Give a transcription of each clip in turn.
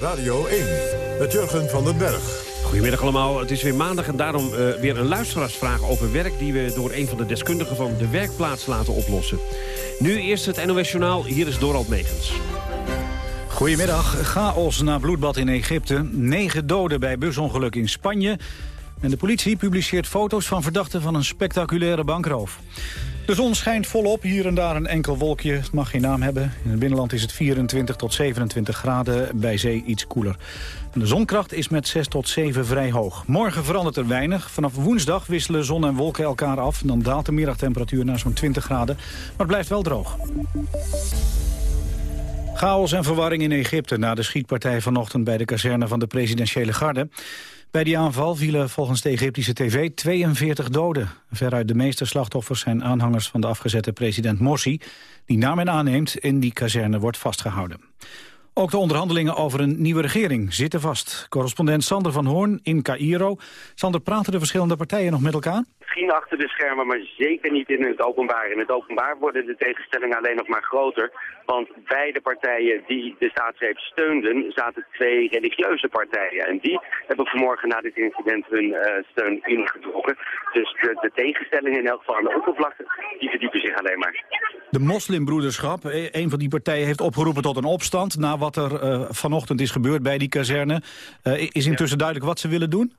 Radio 1, met Jurgen van den Berg. Goedemiddag allemaal. Het is weer maandag en daarom uh, weer een luisteraarsvraag over werk... die we door een van de deskundigen van de werkplaats laten oplossen. Nu eerst het NOS Journaal. Hier is Dorald Megens. Goedemiddag. Chaos na bloedbad in Egypte. Negen doden bij busongeluk in Spanje. En de politie publiceert foto's van verdachten van een spectaculaire bankroof. De zon schijnt volop, hier en daar een enkel wolkje. Het mag geen naam hebben. In het binnenland is het 24 tot 27 graden, bij zee iets koeler. de zonkracht is met 6 tot 7 vrij hoog. Morgen verandert er weinig. Vanaf woensdag wisselen zon en wolken elkaar af. Dan daalt de middagtemperatuur naar zo'n 20 graden. Maar het blijft wel droog. Chaos en verwarring in Egypte na de schietpartij vanochtend bij de kazerne van de presidentiële garde. Bij die aanval vielen volgens de Egyptische tv 42 doden. Veruit de meeste slachtoffers zijn aanhangers van de afgezette president Morsi... die naar men aanneemt in die kazerne wordt vastgehouden. Ook de onderhandelingen over een nieuwe regering zitten vast. Correspondent Sander van Hoorn in Cairo. Sander, praten de verschillende partijen nog met elkaar? Misschien achter de schermen, maar zeker niet in het openbaar. In het openbaar worden de tegenstellingen alleen nog maar groter. Want bij de partijen die de staatsgreep steunden, zaten twee religieuze partijen. En die hebben vanmorgen na dit incident hun uh, steun ingetrokken. Dus de, de, tegenstellingen in elk geval aan de oppervlakte, die verdiepen zich alleen maar. De moslimbroederschap, e, een van die partijen heeft opgeroepen tot een opstand... na wat er uh, vanochtend is gebeurd bij die kazerne. Uh, is intussen duidelijk wat ze willen doen?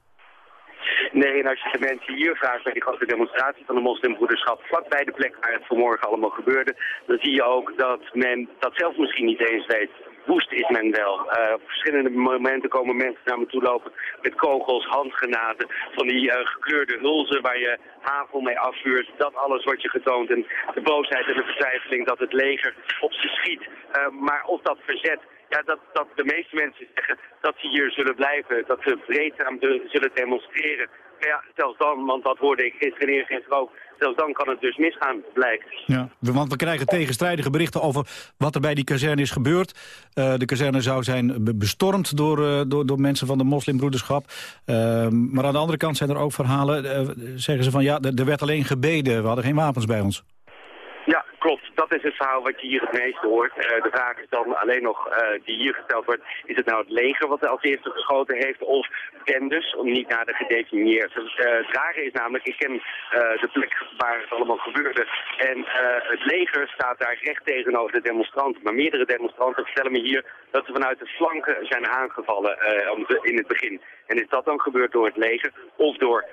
Nee, en als je de mensen hier vraagt bij die grote demonstratie van de moslimbroederschap, vlakbij de plek waar het vanmorgen allemaal gebeurde, dan zie je ook dat men dat zelf misschien niet eens weet. Woest is men wel. Uh, op verschillende momenten komen mensen naar me toe lopen met kogels, handgranaten, van die uh, gekleurde hulzen waar je havel mee afvuurt. Dat alles wordt je getoond. En de boosheid en de vertwijfeling dat het leger op ze schiet. Uh, maar of dat verzet ja, dat, dat de meeste mensen zeggen dat ze hier zullen blijven, dat ze vreedzaam zullen demonstreren. Maar ja, zelfs dan, want dat hoorde ik gisteren en ook, zelfs dan kan het dus misgaan, blijkt. Ja, want we krijgen tegenstrijdige berichten over wat er bij die kazerne is gebeurd. Uh, de kazerne zou zijn bestormd door, uh, door, door mensen van de moslimbroederschap. Uh, maar aan de andere kant zijn er ook verhalen, zeggen ze van ja, er werd alleen gebeden, we hadden geen wapens bij ons. Dat is het verhaal wat je hier het meest hoort. Uh, de vraag is dan alleen nog, uh, die hier gesteld wordt, is het nou het leger wat als eerste geschoten heeft of bendes, om niet naar de gedefinieerd. Uh, het rare is namelijk, ik ken de plek waar het allemaal gebeurde en het leger staat daar recht tegenover de demonstranten. Maar meerdere demonstranten vertellen me hier dat ze vanuit de flanken zijn aangevallen in het begin. En is dat dan gebeurd door het leger of door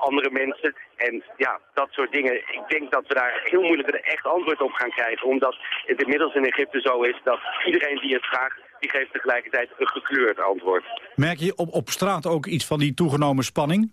andere mensen? En ja, dat soort dingen. Ik denk dat we daar heel moeilijk echt antwoord op gaan krijgen. Omdat het inmiddels in Egypte zo is dat iedereen die het vraagt, die geeft tegelijkertijd een gekleurd antwoord. Merk je op, op straat ook iets van die toegenomen spanning?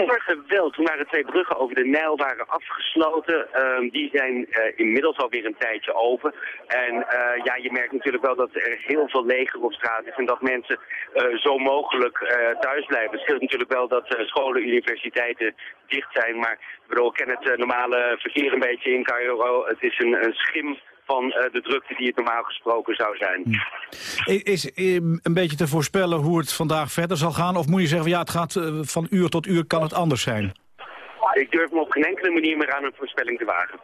Morgen wel, toen waren twee bruggen over de Nijl waren afgesloten. Uh, die zijn uh, inmiddels alweer een tijdje open. En uh, ja, je merkt natuurlijk wel dat er heel veel leger op straat is en dat mensen uh, zo mogelijk thuis blijven. Het scheelt natuurlijk wel dat scholen, universiteiten dicht zijn. Maar ik bedoel, ik ken het normale verkeer een beetje in Cairo. Het is een, een schim van uh, de drukte die het normaal gesproken zou zijn. Is, is een beetje te voorspellen hoe het vandaag verder zal gaan? Of moet je zeggen, ja, het gaat uh, van uur tot uur, kan het anders zijn? Ik durf me op geen enkele manier meer aan een voorspelling te wagen.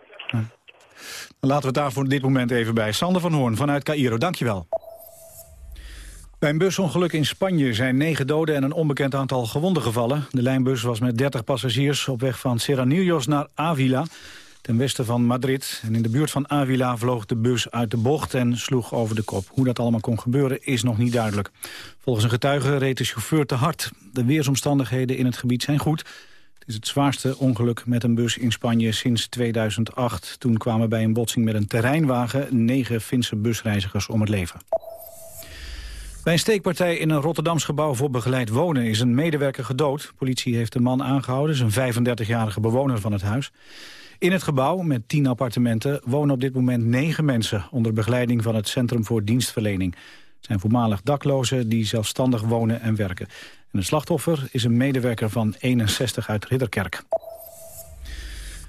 Dan laten we het daar voor dit moment even bij. Sander van Hoorn vanuit Cairo, dankjewel. Bij een busongeluk in Spanje zijn negen doden en een onbekend aantal gewonden gevallen. De lijnbus was met 30 passagiers op weg van Serranillos naar Avila ten westen van Madrid. En in de buurt van Avila vloog de bus uit de bocht en sloeg over de kop. Hoe dat allemaal kon gebeuren is nog niet duidelijk. Volgens een getuige reed de chauffeur te hard. De weersomstandigheden in het gebied zijn goed. Het is het zwaarste ongeluk met een bus in Spanje sinds 2008. Toen kwamen bij een botsing met een terreinwagen negen Finse busreizigers om het leven. Bij een steekpartij in een Rotterdams gebouw voor begeleid wonen is een medewerker gedood. Politie heeft de man aangehouden, zijn 35-jarige bewoner van het huis. In het gebouw met tien appartementen wonen op dit moment negen mensen... onder begeleiding van het Centrum voor Dienstverlening. Het zijn voormalig daklozen die zelfstandig wonen en werken. En het slachtoffer is een medewerker van 61 uit Ridderkerk.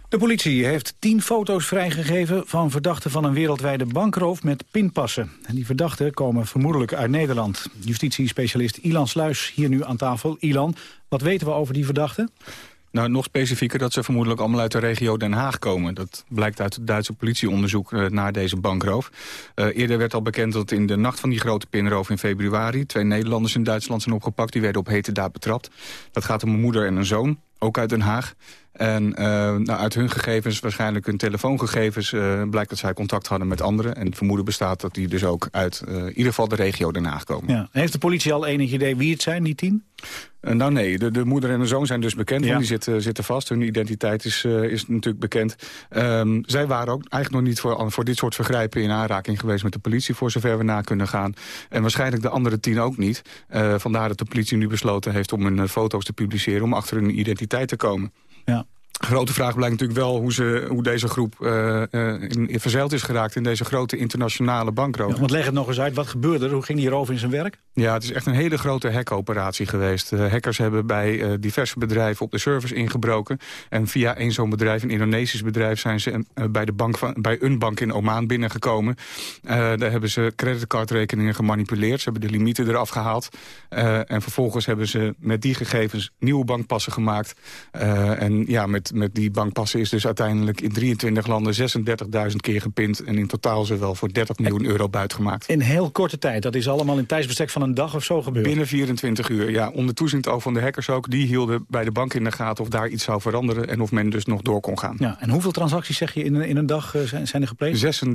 De politie heeft tien foto's vrijgegeven van verdachten van een wereldwijde bankroof met pinpassen. En die verdachten komen vermoedelijk uit Nederland. Justitiespecialist Ilan Sluis hier nu aan tafel. Ilan, wat weten we over die verdachten? Nou, nog specifieker dat ze vermoedelijk allemaal uit de regio Den Haag komen. Dat blijkt uit het Duitse politieonderzoek uh, naar deze bankroof. Uh, eerder werd al bekend dat in de nacht van die grote pinroof in februari... twee Nederlanders in Duitsland zijn opgepakt. Die werden op hete daad betrapt. Dat gaat om een moeder en een zoon, ook uit Den Haag. En uh, nou, uit hun gegevens, waarschijnlijk hun telefoongegevens... Uh, blijkt dat zij contact hadden met anderen. En het vermoeden bestaat dat die dus ook uit uh, in ieder geval de regio Haag komen. Ja. Heeft de politie al enig idee wie het zijn, die tien? nou nee, de, de, moeder en de zoon zijn dus bekend. Ja. Die zitten, zitten vast. Hun identiteit is, is natuurlijk bekend. Um, zij waren ook eigenlijk nog niet voor, voor dit soort vergrijpen in aanraking geweest met de politie... voor zover we na kunnen gaan. En waarschijnlijk de andere tien ook niet. vandaar dat de politie nu besloten heeft om hun foto's te publiceren... om achter hun identiteit te komen. Ja. Grote vraag blijkt natuurlijk wel hoe, ze, hoe deze groep uh, in, in verzeild is geraakt... in deze grote internationale bankroof. Ja, want leg het nog eens uit, wat gebeurde er? Hoe ging die roof in zijn werk? Ja, het is echt een hele grote hackoperatie geweest. Uh, hackers hebben bij uh, diverse bedrijven op de servers ingebroken. En via een zo'n bedrijf, een Indonesisch bedrijf... zijn ze bij, de bank van, bij een bank in Oman binnengekomen. daar hebben ze creditcardrekeningen gemanipuleerd. Ze hebben de limieten eraf gehaald. en vervolgens hebben ze met die gegevens nieuwe bankpassen gemaakt. en ja, met met, die bankpassen is dus uiteindelijk in 23 landen 36.000 keer gepind. En in totaal ze wel voor 30 miljoen euro buitgemaakt. In heel korte tijd. Dat is allemaal in tijdsbestek van een dag of zo gebeurd? Binnen 24 uur, ja. Onder toezicht ook van de hackers ook. Die hielden bij de bank in de gaten of daar iets zou veranderen. En of men dus nog door kon gaan. Ja, en hoeveel transacties zeg je in, in een dag uh, zijn, zijn er gepleegd? 36.000.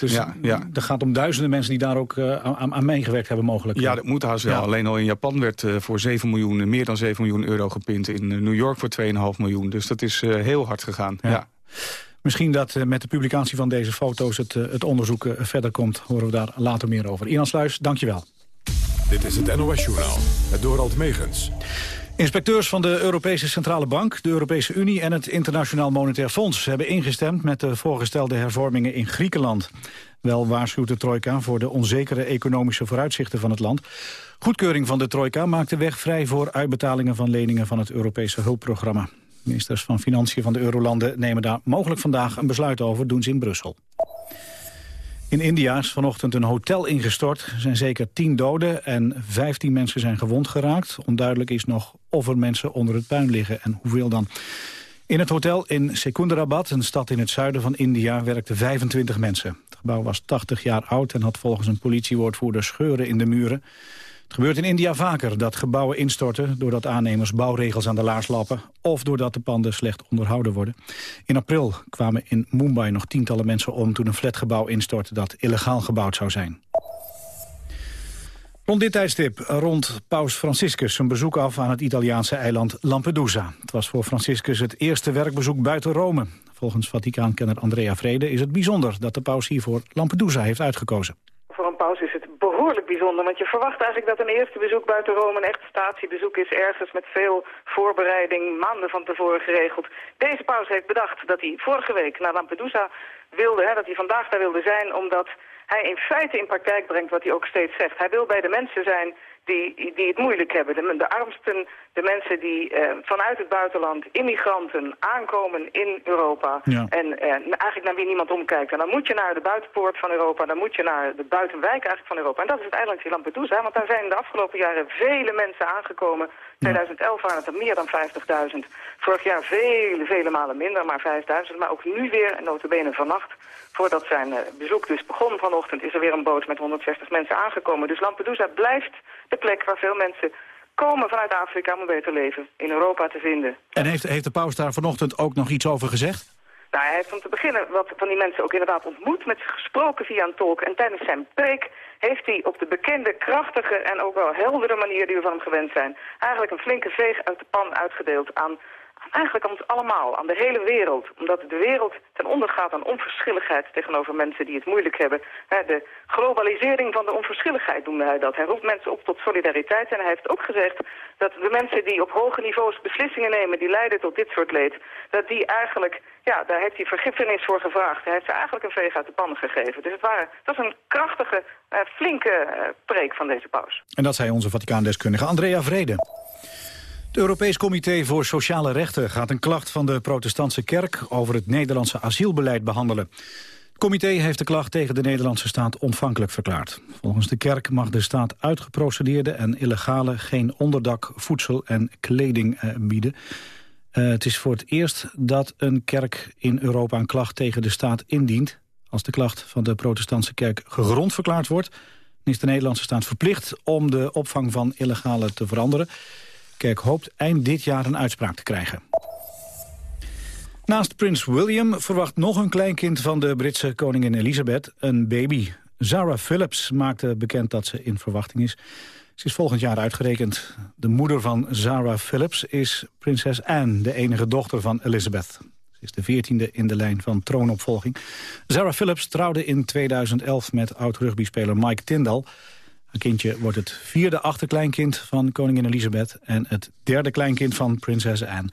Dus ja, ja. er gaat om duizenden mensen die daar ook uh, aan, aan meegewerkt hebben mogelijk. Ja, dat moet haast wel. Ja. Alleen al in Japan werd uh, voor 7 miljoen, meer dan 7 miljoen euro gepind. In New York voor 2,5 miljoen. Dus dat is heel hard gegaan. Ja. ja. Misschien dat uh, met de publicatie van deze foto's het, uh, het onderzoek uh, verder komt. Horen we daar later meer over. Ian Sluis, dankjewel. Dit is het NOS-journaal, het Dorald Megens. Inspecteurs van de Europese Centrale Bank, de Europese Unie en het Internationaal Monetair Fonds hebben ingestemd met de voorgestelde hervormingen in Griekenland. Wel waarschuwt de trojka voor de onzekere economische vooruitzichten van het land. Goedkeuring van de trojka maakt de weg vrij voor uitbetalingen van leningen van het Europese hulpprogramma. Ministers van Financiën van de Eurolanden nemen daar mogelijk vandaag een besluit over, doen ze in Brussel. In India is vanochtend een hotel ingestort. Er zijn zeker tien doden en vijftien mensen zijn gewond geraakt. Onduidelijk is nog of er mensen onder het puin liggen en hoeveel dan. In het hotel in Secunderabad, een stad in het zuiden van India, werkten 25 mensen. Het gebouw was 80 jaar oud en had volgens een politiewoordvoerder scheuren in de muren. Het gebeurt in India vaker dat gebouwen instorten... doordat aannemers bouwregels aan de laars lappen... of doordat de panden slecht onderhouden worden. In april kwamen in Mumbai nog tientallen mensen om... toen een flatgebouw instortte dat illegaal gebouwd zou zijn. Rond dit tijdstip rond Paus Franciscus een bezoek af aan het Italiaanse eiland Lampedusa. Het was voor Franciscus het eerste werkbezoek buiten Rome. Volgens Vaticaankenner Andrea Vrede is het bijzonder dat de paus hiervoor Lampedusa heeft uitgekozen. Voor een paus is behoorlijk bijzonder. Want je verwacht eigenlijk dat een eerste bezoek buiten Rome een echt statiebezoek is. Ergens met veel voorbereiding, maanden van tevoren geregeld. Deze paus heeft bedacht dat hij vorige week naar Lampedusa wilde. Hè, dat hij vandaag daar wilde zijn omdat hij in feite in praktijk brengt wat hij ook steeds zegt. Hij wil bij de mensen zijn die, die het moeilijk hebben. De, de armsten, de mensen die uh, vanuit het buitenland, immigranten, aankomen in Europa. Ja. En uh, eigenlijk naar wie niemand omkijkt. En dan moet je naar de buitenpoort van Europa, dan moet je naar de buitenwijk eigenlijk van Europa. En dat is het eilandje Lampedusa, want daar zijn de afgelopen jaren vele mensen aangekomen. 2011 waren het er meer dan 50.000. Vorig jaar vele, vele malen minder, maar 5.000. Maar ook nu weer, en notabene vannacht, voordat zijn uh, bezoek dus begon vanochtend... is er weer een boot met 160 mensen aangekomen. Dus Lampedusa blijft de plek waar veel mensen komen vanuit Afrika om een beter leven in Europa te vinden. En heeft, heeft de paus daar vanochtend ook nog iets over gezegd? Nou, hij heeft om te beginnen wat van die mensen ook inderdaad ontmoet, met gesproken via een tolk. En tijdens zijn preek heeft hij op de bekende, krachtige en ook wel heldere manier die we van hem gewend zijn... eigenlijk een flinke veeg uit de pan uitgedeeld aan eigenlijk aan ons allemaal, aan de hele wereld. Omdat de wereld ten onder gaat aan onverschilligheid tegenover mensen die het moeilijk hebben. De globalisering van de onverschilligheid noemde hij dat. Hij roept mensen op tot solidariteit en hij heeft ook gezegd dat de mensen die op hoge niveaus beslissingen nemen die leiden tot dit soort leed, dat die eigenlijk, ja, daar heeft hij vergiffenis voor gevraagd. Hij heeft ze eigenlijk een veeg uit de pan gegeven. Dus het, waren, het was een krachtige, uh, flinke uh, preek van deze paus. En dat zei onze Vaticaandeskundige Andrea Vrede. Het Europees Comité voor Sociale Rechten gaat een klacht van de protestantse kerk over het Nederlandse asielbeleid behandelen. Het comité heeft de klacht tegen de Nederlandse staat ontvankelijk verklaard. Volgens de kerk mag de staat uitgeprocedeerde en illegale geen onderdak, voedsel en kleding eh, bieden. Uh, het is voor het eerst dat een kerk in Europa een klacht tegen de staat indient. Als de klacht van de protestantse kerk gegrond verklaard wordt... is de Nederlandse staat verplicht om de opvang van illegale te veranderen. Kerk hoopt eind dit jaar een uitspraak te krijgen. Naast prins William verwacht nog een kleinkind van de Britse koningin Elizabeth een baby. Zara Phillips maakte bekend dat ze in verwachting is. Ze is volgend jaar uitgerekend. De moeder van Zara Phillips is prinses Anne, de enige dochter van Elizabeth. Ze is de veertiende in de lijn van troonopvolging. Zara Phillips trouwde in 2011 met oud-rugbyspeler Mike Tyndall. Een kindje wordt het vierde achterkleinkind van koningin Elizabeth... en het derde kleinkind van prinses Anne.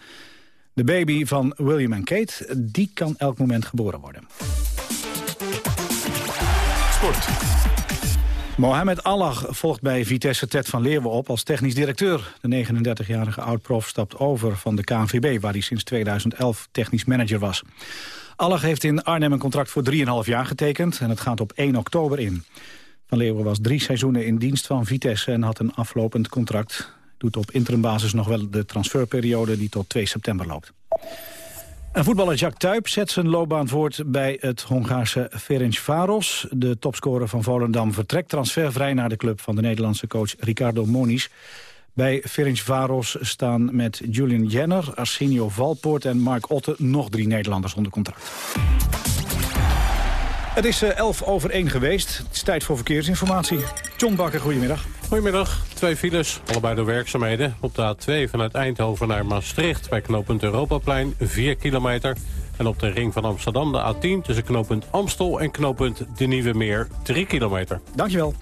De baby van William en Kate, die kan elk moment geboren worden. Sport. Mohamed Allah volgt bij Vitesse Ted van Leeuwen op als technisch directeur. De 39-jarige oud-prof stapt over van de KNVB... waar hij sinds 2011 technisch manager was. Allah heeft in Arnhem een contract voor 3,5 jaar getekend... en het gaat op 1 oktober in. Van Leeuwen was drie seizoenen in dienst van Vitesse... en had een aflopend contract. Doet op interimbasis nog wel de transferperiode die tot 2 september loopt. En voetballer Jacques Tuyp zet zijn loopbaan voort bij het Hongaarse Ferencváros. De topscorer van Volendam vertrekt transfervrij naar de club van de Nederlandse coach Ricardo Moniz. Bij Ferencváros staan met Julian Jenner, Arsenio Valpoort en Mark Otte nog drie Nederlanders onder contract. Het is 11 eh, over 1 geweest. Het is tijd voor verkeersinformatie. John Bakker, goedemiddag. Goedemiddag. Twee files, allebei door werkzaamheden. Op de A2 vanuit Eindhoven naar Maastricht bij knooppunt Europaplein 4 kilometer. En op de ring van Amsterdam de A10 tussen knooppunt Amstel en knooppunt De Nieuwe Meer 3 kilometer. Dankjewel.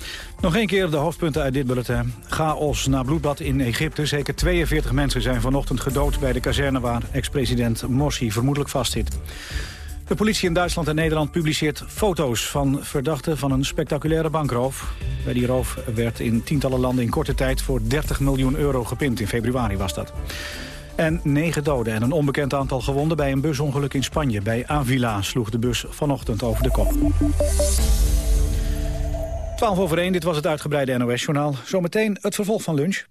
Nog een keer de hoofdpunten uit dit bulletin. Chaos na bloedbad in Egypte. Zeker 42 mensen zijn vanochtend gedood bij de kazerne waar ex-president Morsi vermoedelijk vastzit. De politie in Duitsland en Nederland publiceert foto's van verdachten van een spectaculaire bankroof. Bij die roof werd in tientallen landen in korte tijd voor 30 miljoen euro gepimpt. In februari was dat. En negen doden en een onbekend aantal gewonden bij een busongeluk in Spanje. Bij Avila sloeg de bus vanochtend over de kop. 12 over 1, dit was het uitgebreide NOS-journaal. Zometeen het vervolg van lunch.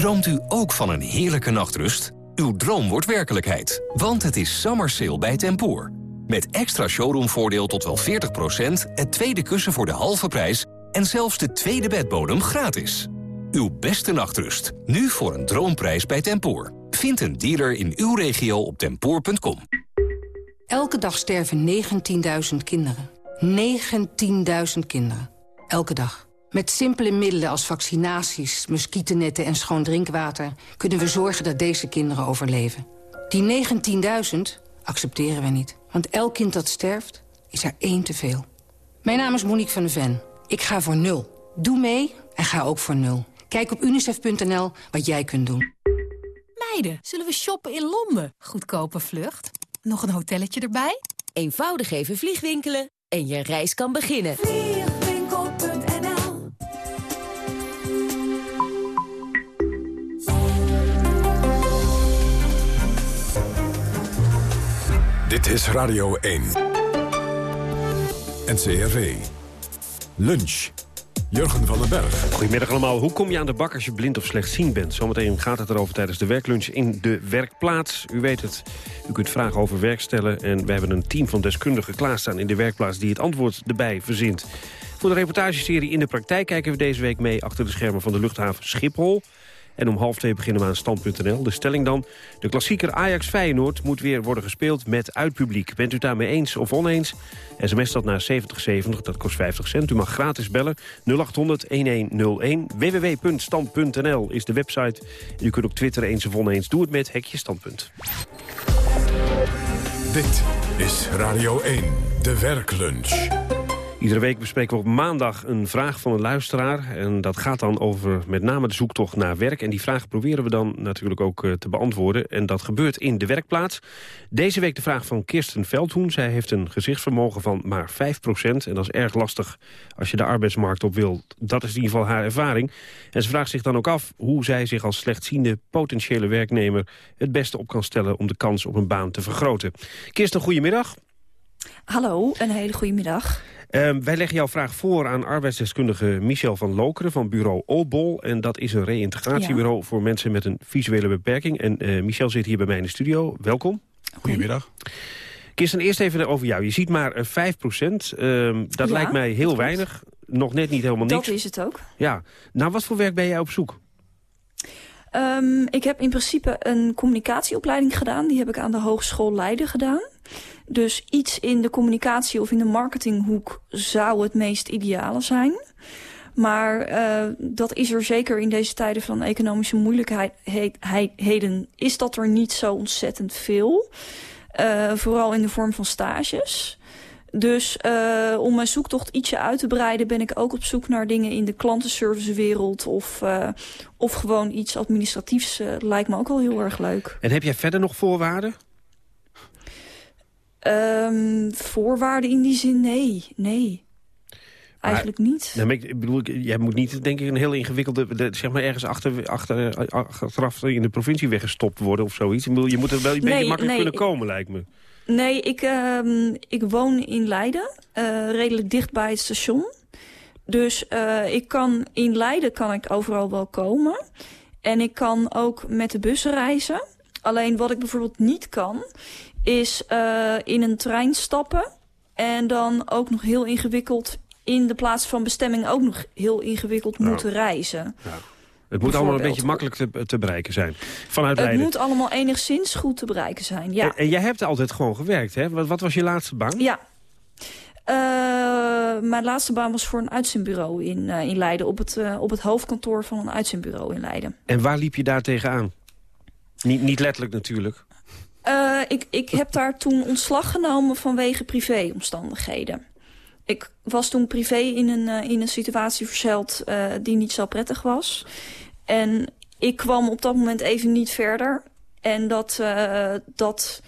Droomt u ook van een heerlijke nachtrust? Uw droom wordt werkelijkheid, want het is summer sale bij Tempoor. Met extra showroomvoordeel tot wel 40%, het tweede kussen voor de halve prijs... en zelfs de tweede bedbodem gratis. Uw beste nachtrust, nu voor een droomprijs bij Tempoor. Vind een dealer in uw regio op tempoor.com. Elke dag sterven 19.000 kinderen. 19.000 kinderen. Elke dag. Met simpele middelen als vaccinaties, muggennetten en schoon drinkwater... kunnen we zorgen dat deze kinderen overleven. Die 19.000 accepteren we niet. Want elk kind dat sterft, is er één te veel. Mijn naam is Monique van de Ven. Ik ga voor nul. Doe mee en ga ook voor nul. Kijk op unicef.nl wat jij kunt doen. Meiden, zullen we shoppen in Londen? Goedkope vlucht. Nog een hotelletje erbij? Eenvoudig even vliegwinkelen en je reis kan beginnen. Dit is Radio 1. NCRV. Lunch. Jurgen van den Berg. Goedemiddag allemaal. Hoe kom je aan de bak als je blind of slechtziend bent? Zometeen gaat het erover tijdens de werklunch in de werkplaats. U weet het, u kunt vragen over werk stellen... en we hebben een team van deskundigen klaarstaan in de werkplaats... die het antwoord erbij verzint. Voor de reportageserie In de Praktijk kijken we deze week mee... achter de schermen van de luchthaven Schiphol... En om half twee beginnen we aan stand.nl. De stelling dan, de klassieker Ajax-Feyenoord moet weer worden gespeeld met uitpubliek. Bent u daarmee eens of oneens? SMS dat naar 7070, dat kost 50 cent. U mag gratis bellen 0800-1101. www.stand.nl is de website. U kunt ook twitteren eens of oneens. Doe het met Hekje Standpunt. Dit is Radio 1, de werklunch. Iedere week bespreken we op maandag een vraag van een luisteraar. En dat gaat dan over met name de zoektocht naar werk. En die vraag proberen we dan natuurlijk ook eh, te beantwoorden. En dat gebeurt in de werkplaats. Deze week de vraag van Kirsten Veldhoen. Zij heeft een gezichtsvermogen van maar 5%. En dat is erg lastig als je de arbeidsmarkt op wil. Dat is in ieder geval haar ervaring. En ze vraagt zich dan ook af hoe zij zich als slechtziende potentiële werknemer... het beste op kan stellen om de kans op een baan te vergroten. Kirsten, goedemiddag. Hallo, een hele goede middag. Ehm, wij leggen jouw vraag voor aan arbeidsdeskundige Michel van Lokeren van bureau Olbol. En dat is een reïntegratiebureau voor mensen met een visuele beperking. En eh, Michel zit hier bij mij in de studio. Welkom. Goedemiddag. Kirsten, eerst even over jou. Je ziet maar uh, 5 procent. Ehm, dat Ja, lijkt mij heel weinig. Nog net niet helemaal niks. Dat is het ook. Ja. Nou, wat voor werk ben jij op zoek? Ehm, ik heb in principe een communicatieopleiding gedaan. Die heb ik aan de Hogeschool Leiden gedaan. Dus iets in de communicatie of in de marketinghoek zou het meest ideale zijn. Maar eh, dat is er zeker in deze tijden van economische moeilijkheden... is dat er niet zo ontzettend veel. Eh, vooral in de vorm van stages. Dus eh, om mijn zoektocht ietsje uit te breiden... ben ik ook op zoek naar dingen in de klantenservicewereld... of, of gewoon iets administratiefs. lijkt me ook wel heel erg leuk. En heb jij verder nog voorwaarden? Ehm, voorwaarden in die zin, nee. Nee. Eigenlijk niet. Maar ik bedoel, jij moet niet, denk ik, een heel ingewikkelde... de- zeg maar ergens achter, achter, achteraf in de provincie weggestopt worden of zoiets. Ik bedoel, je moet er wel een Nee, beetje makkelijk nee, kunnen komen, lijkt me. Nee, ik, ehm, ik woon in Leiden. eh, redelijk dicht bij het station. Dus eh, ik kan, in Leiden kan ik overal wel komen. En ik kan ook met de bus reizen. Alleen wat ik bijvoorbeeld niet kan... is eh, in een trein stappen... en dan ook nog heel ingewikkeld... in de plaats van bestemming ook nog heel ingewikkeld moeten reizen. Het moet allemaal een beetje makkelijk te, te bereiken zijn. Vanuit Het Leiden. moet allemaal enigszins goed te bereiken zijn, ja. En, en jij hebt altijd gewoon gewerkt, hè? Wat, wat was je laatste baan? Ja. Eh, mijn laatste baan was voor een uitzendbureau in, eh, in Leiden. Op het, op het hoofdkantoor van een uitzendbureau in Leiden. En waar liep je daar tegenaan? Niet, niet letterlijk natuurlijk. Eh, ik, ik heb daar toen ontslag genomen vanwege privéomstandigheden. Ik was toen privé in een, eh, in een situatie verzeild eh, die niet zo prettig was. En ik kwam op dat moment even niet verder. En dat, dat,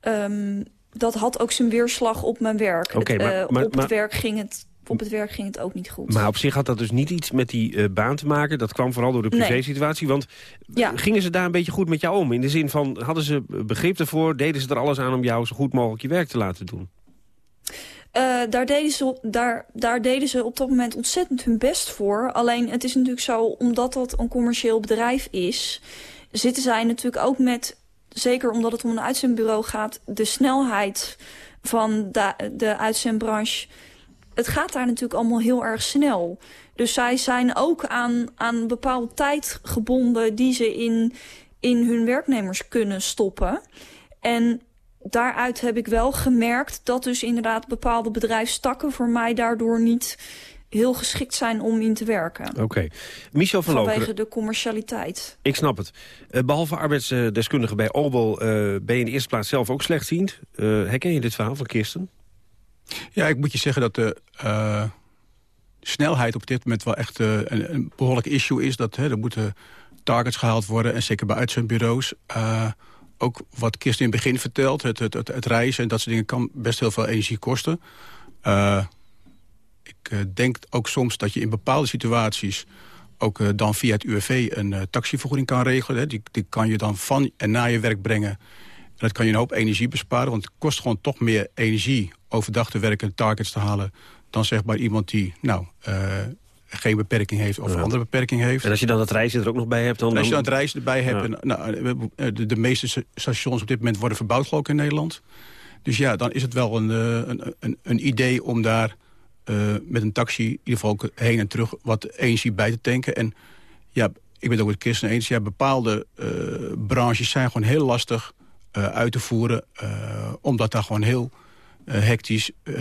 ehm, dat had ook zijn weerslag op mijn werk. Maar- maar- op, maar- het werk ging het, op het werk ging het ook niet goed. Maar op zich had dat dus niet iets met die eh, baan te maken. Dat kwam vooral door de privésituatie. Want Ja. gingen ze daar een beetje goed met jou om? In de zin van, hadden ze begrip ervoor? Deden ze er alles aan om jou zo goed mogelijk je werk te laten doen? Eh, daar, deden ze, daar, daar deden ze op dat moment ontzettend hun best voor. Alleen het is natuurlijk zo, omdat dat een commercieel bedrijf is... zitten zij natuurlijk ook met, zeker omdat het om een uitzendbureau gaat... de snelheid van de, de uitzendbranche... het gaat daar natuurlijk allemaal heel erg snel. Dus zij zijn ook aan, aan een bepaalde tijd gebonden... die ze in, in hun werknemers kunnen stoppen. En daaruit heb ik wel gemerkt dat dus inderdaad bepaalde bedrijfstakken voor mij daardoor niet heel geschikt zijn om in te werken. Oké. Michel van Vanwege Lokeren, de commercialiteit. ik snap het. Eh, behalve arbeidsdeskundige bij Obel eh, ben je in de eerste plaats zelf ook slechtziend. Eh herken je dit verhaal van Kirsten? Ja, ik moet je zeggen dat de eh, snelheid op dit moment wel echt eh, een, behoorlijk issue is. Dat hè, er moeten targets gehaald worden en zeker bij uitzendbureaus. eh, ook wat Kirsten in het begin vertelt, het, het, het, het reizen en dat soort dingen kan best heel veel energie kosten. Ik denk ook soms dat je in bepaalde situaties ook dan via het UWV een taxivergoeding kan regelen. Hè. Die, die kan je dan van en naar je werk brengen. En dat kan je een hoop energie besparen, want het kost gewoon toch meer energie overdag te werken en targets te halen dan zeg maar iemand die nou, eh, geen beperking heeft of Ja. een andere beperking heeft. En als je dan het reizen er ook nog bij hebt... dan, En als je dan het reizen erbij hebt... Ja. En, nou, eh, de, de meeste sta- stations op dit moment worden verbouwd geloof ik in Nederland. Dus ja, dan is het wel een, eh, een, een, een idee om daar met een taxi... in ieder geval ook heen en terug wat energie bij te tanken. En ja, ik ben het ook met Kirsten eens. Ja, bepaalde branches zijn gewoon heel lastig uit te voeren. eh, omdat daar gewoon heel eh, hectisch eh,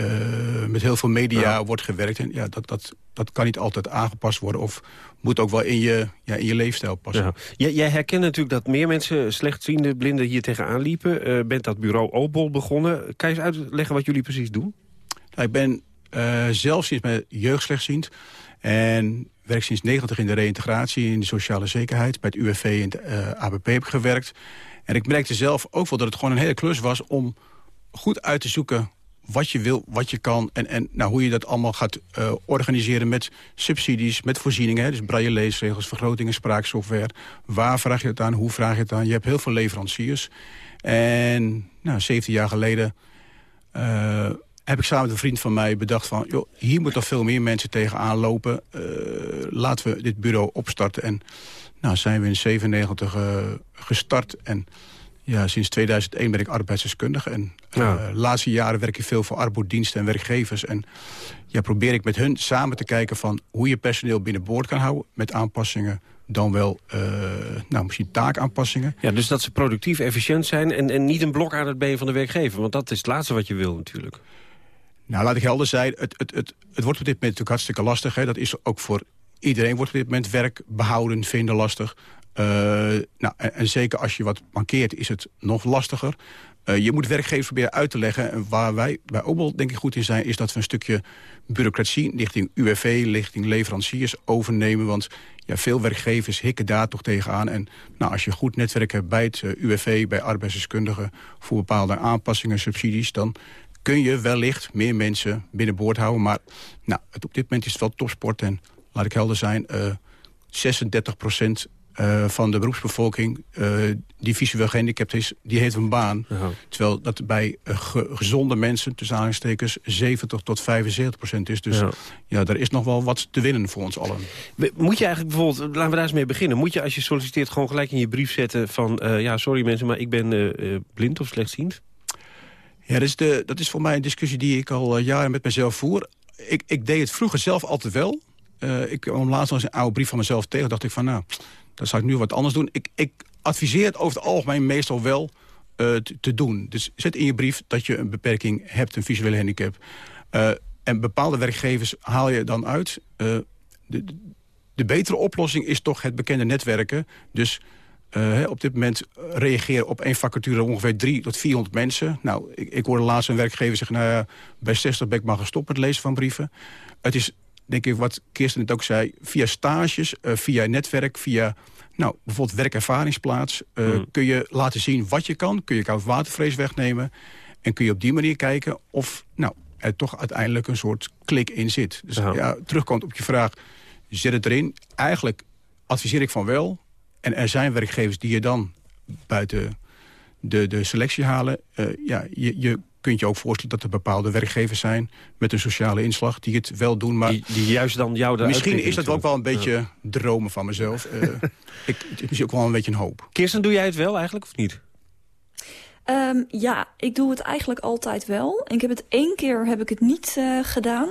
met heel veel media Ja. wordt gewerkt. En ja, dat, dat, dat kan niet altijd aangepast worden. Of moet ook wel in je, ja, in je leefstijl passen. Ja. Jij, jij herkent natuurlijk dat meer mensen slechtziende blinden hier tegenaan liepen. Eh bent dat bureau Obol begonnen. Kan je eens uitleggen wat jullie precies doen? Nou, ik ben eh, zelf sinds mijn jeugd slechtziend. En werk sinds 90 in de reïntegratie, in de sociale zekerheid. Bij het UWV en het eh, ABP heb ik gewerkt. En ik merkte zelf ook wel dat het gewoon een hele klus was... om goed uit te zoeken wat je wil, wat je kan... en, en nou, hoe je dat allemaal gaat eh, organiseren met subsidies, met voorzieningen. Hè, dus braille leesregels, vergrotingen, spraaksoftware. Waar vraag je het aan, hoe vraag je het aan? Je hebt heel veel leveranciers. En nou, 17 jaar geleden eh, heb ik samen met een vriend van mij bedacht van... Joh, hier moeten toch veel meer mensen tegenaan lopen. Uh, laten we dit bureau opstarten. En nou, zijn we in 97 uh, gestart. En ja, sinds 2001 ben ik arbeidsdeskundige. En ja. uh, de laatste jaren werk ik veel voor arbeidsdiensten en werkgevers. En ja, probeer ik met hun samen te kijken van hoe je personeel binnenboord kan houden... met aanpassingen dan wel uh, nou, misschien taakaanpassingen. Ja, dus dat ze productief, efficiënt zijn... En, en niet een blok aan het been van de werkgever. Want dat is het laatste wat je wil natuurlijk. Nou, laat ik helder zijn. Het, het, het, het wordt op dit moment natuurlijk hartstikke lastig. Hè. Dat is ook voor iedereen wordt op dit moment werk behouden, vinden lastig. Uh, nou, en, zeker als je wat mankeert is het nog lastiger. Uh, je moet werkgevers proberen uit te leggen. En waar wij bij ook wel denk ik goed in zijn... is dat we een stukje bureaucratie richting UWV, richting leveranciers overnemen. Want ja, veel werkgevers hikken daar toch tegenaan. En nou, als je goed netwerk hebt bij het uh, UWV, bij arbeidsdeskundigen... voor bepaalde aanpassingen, subsidies... dan kun je wellicht meer mensen binnenboord houden. Maar nou, het, op dit moment is het wel topsport. En laat ik helder zijn, uh, 36 procent uh, van de beroepsbevolking uh, die visueel gehandicapt is, die heeft een baan. Terwijl dat bij uh, ge gezonde mensen, tussen aanhalingstekens, 70 tot 75 procent is. Dus ja. ja, er is nog wel wat te winnen voor ons allen. Moet je eigenlijk bijvoorbeeld, laten we daar eens mee beginnen. Moet je als je solliciteert gewoon gelijk in je brief zetten van... ja, sorry mensen, maar ik ben blind of slechtziend? Ja, dat is, de, dat is voor mij een discussie die ik al jaren met mezelf voer. Ik, ik deed het vroeger zelf altijd wel. Ik kwam laatst nog eens een oude brief van mezelf tegen. dacht ik van, nou, dan zou ik nu wat anders doen. Ik, ik adviseer het over het algemeen meestal wel uh, te doen. Dus zet in je brief dat je een beperking hebt, een visuele handicap. Uh, en bepaalde werkgevers haal je dan uit. Uh, de, de betere oplossing is toch het bekende netwerken. Dus uh, op dit moment reageren op één vacature ongeveer 3 tot 400 mensen. Nou, ik, ik hoorde laatst een werkgever zeggen... nou ja, bij 60 ben ik maar gestopt met lezen van brieven. Het is denk ik wat Kirsten het ook zei... via stages, uh, via netwerk, via nou, bijvoorbeeld werkervaringsplaats... Uh, hmm. kun je laten zien wat je kan. Kun je koud watervrees wegnemen. En kun je op die manier kijken of nou, er toch uiteindelijk een soort klik in zit. Dus ja, ja terugkomt op je vraag, zet het erin. Eigenlijk adviseer ik van wel. En er zijn werkgevers die je dan buiten de, de selectie halen. Uh, ja, je, je kunt je ook voorstellen dat er bepaalde werkgevers zijn... met een sociale inslag die het wel doen. Maar die, die juist dan jou Misschien is dat ook wel een beetje ja. dromen van mezelf. uh, ik, het is ook wel een beetje een hoop. Kirsten, doe jij het wel eigenlijk of niet? Um, ja, ik doe het eigenlijk altijd wel. Ik heb het één keer heb ik het niet uh, gedaan.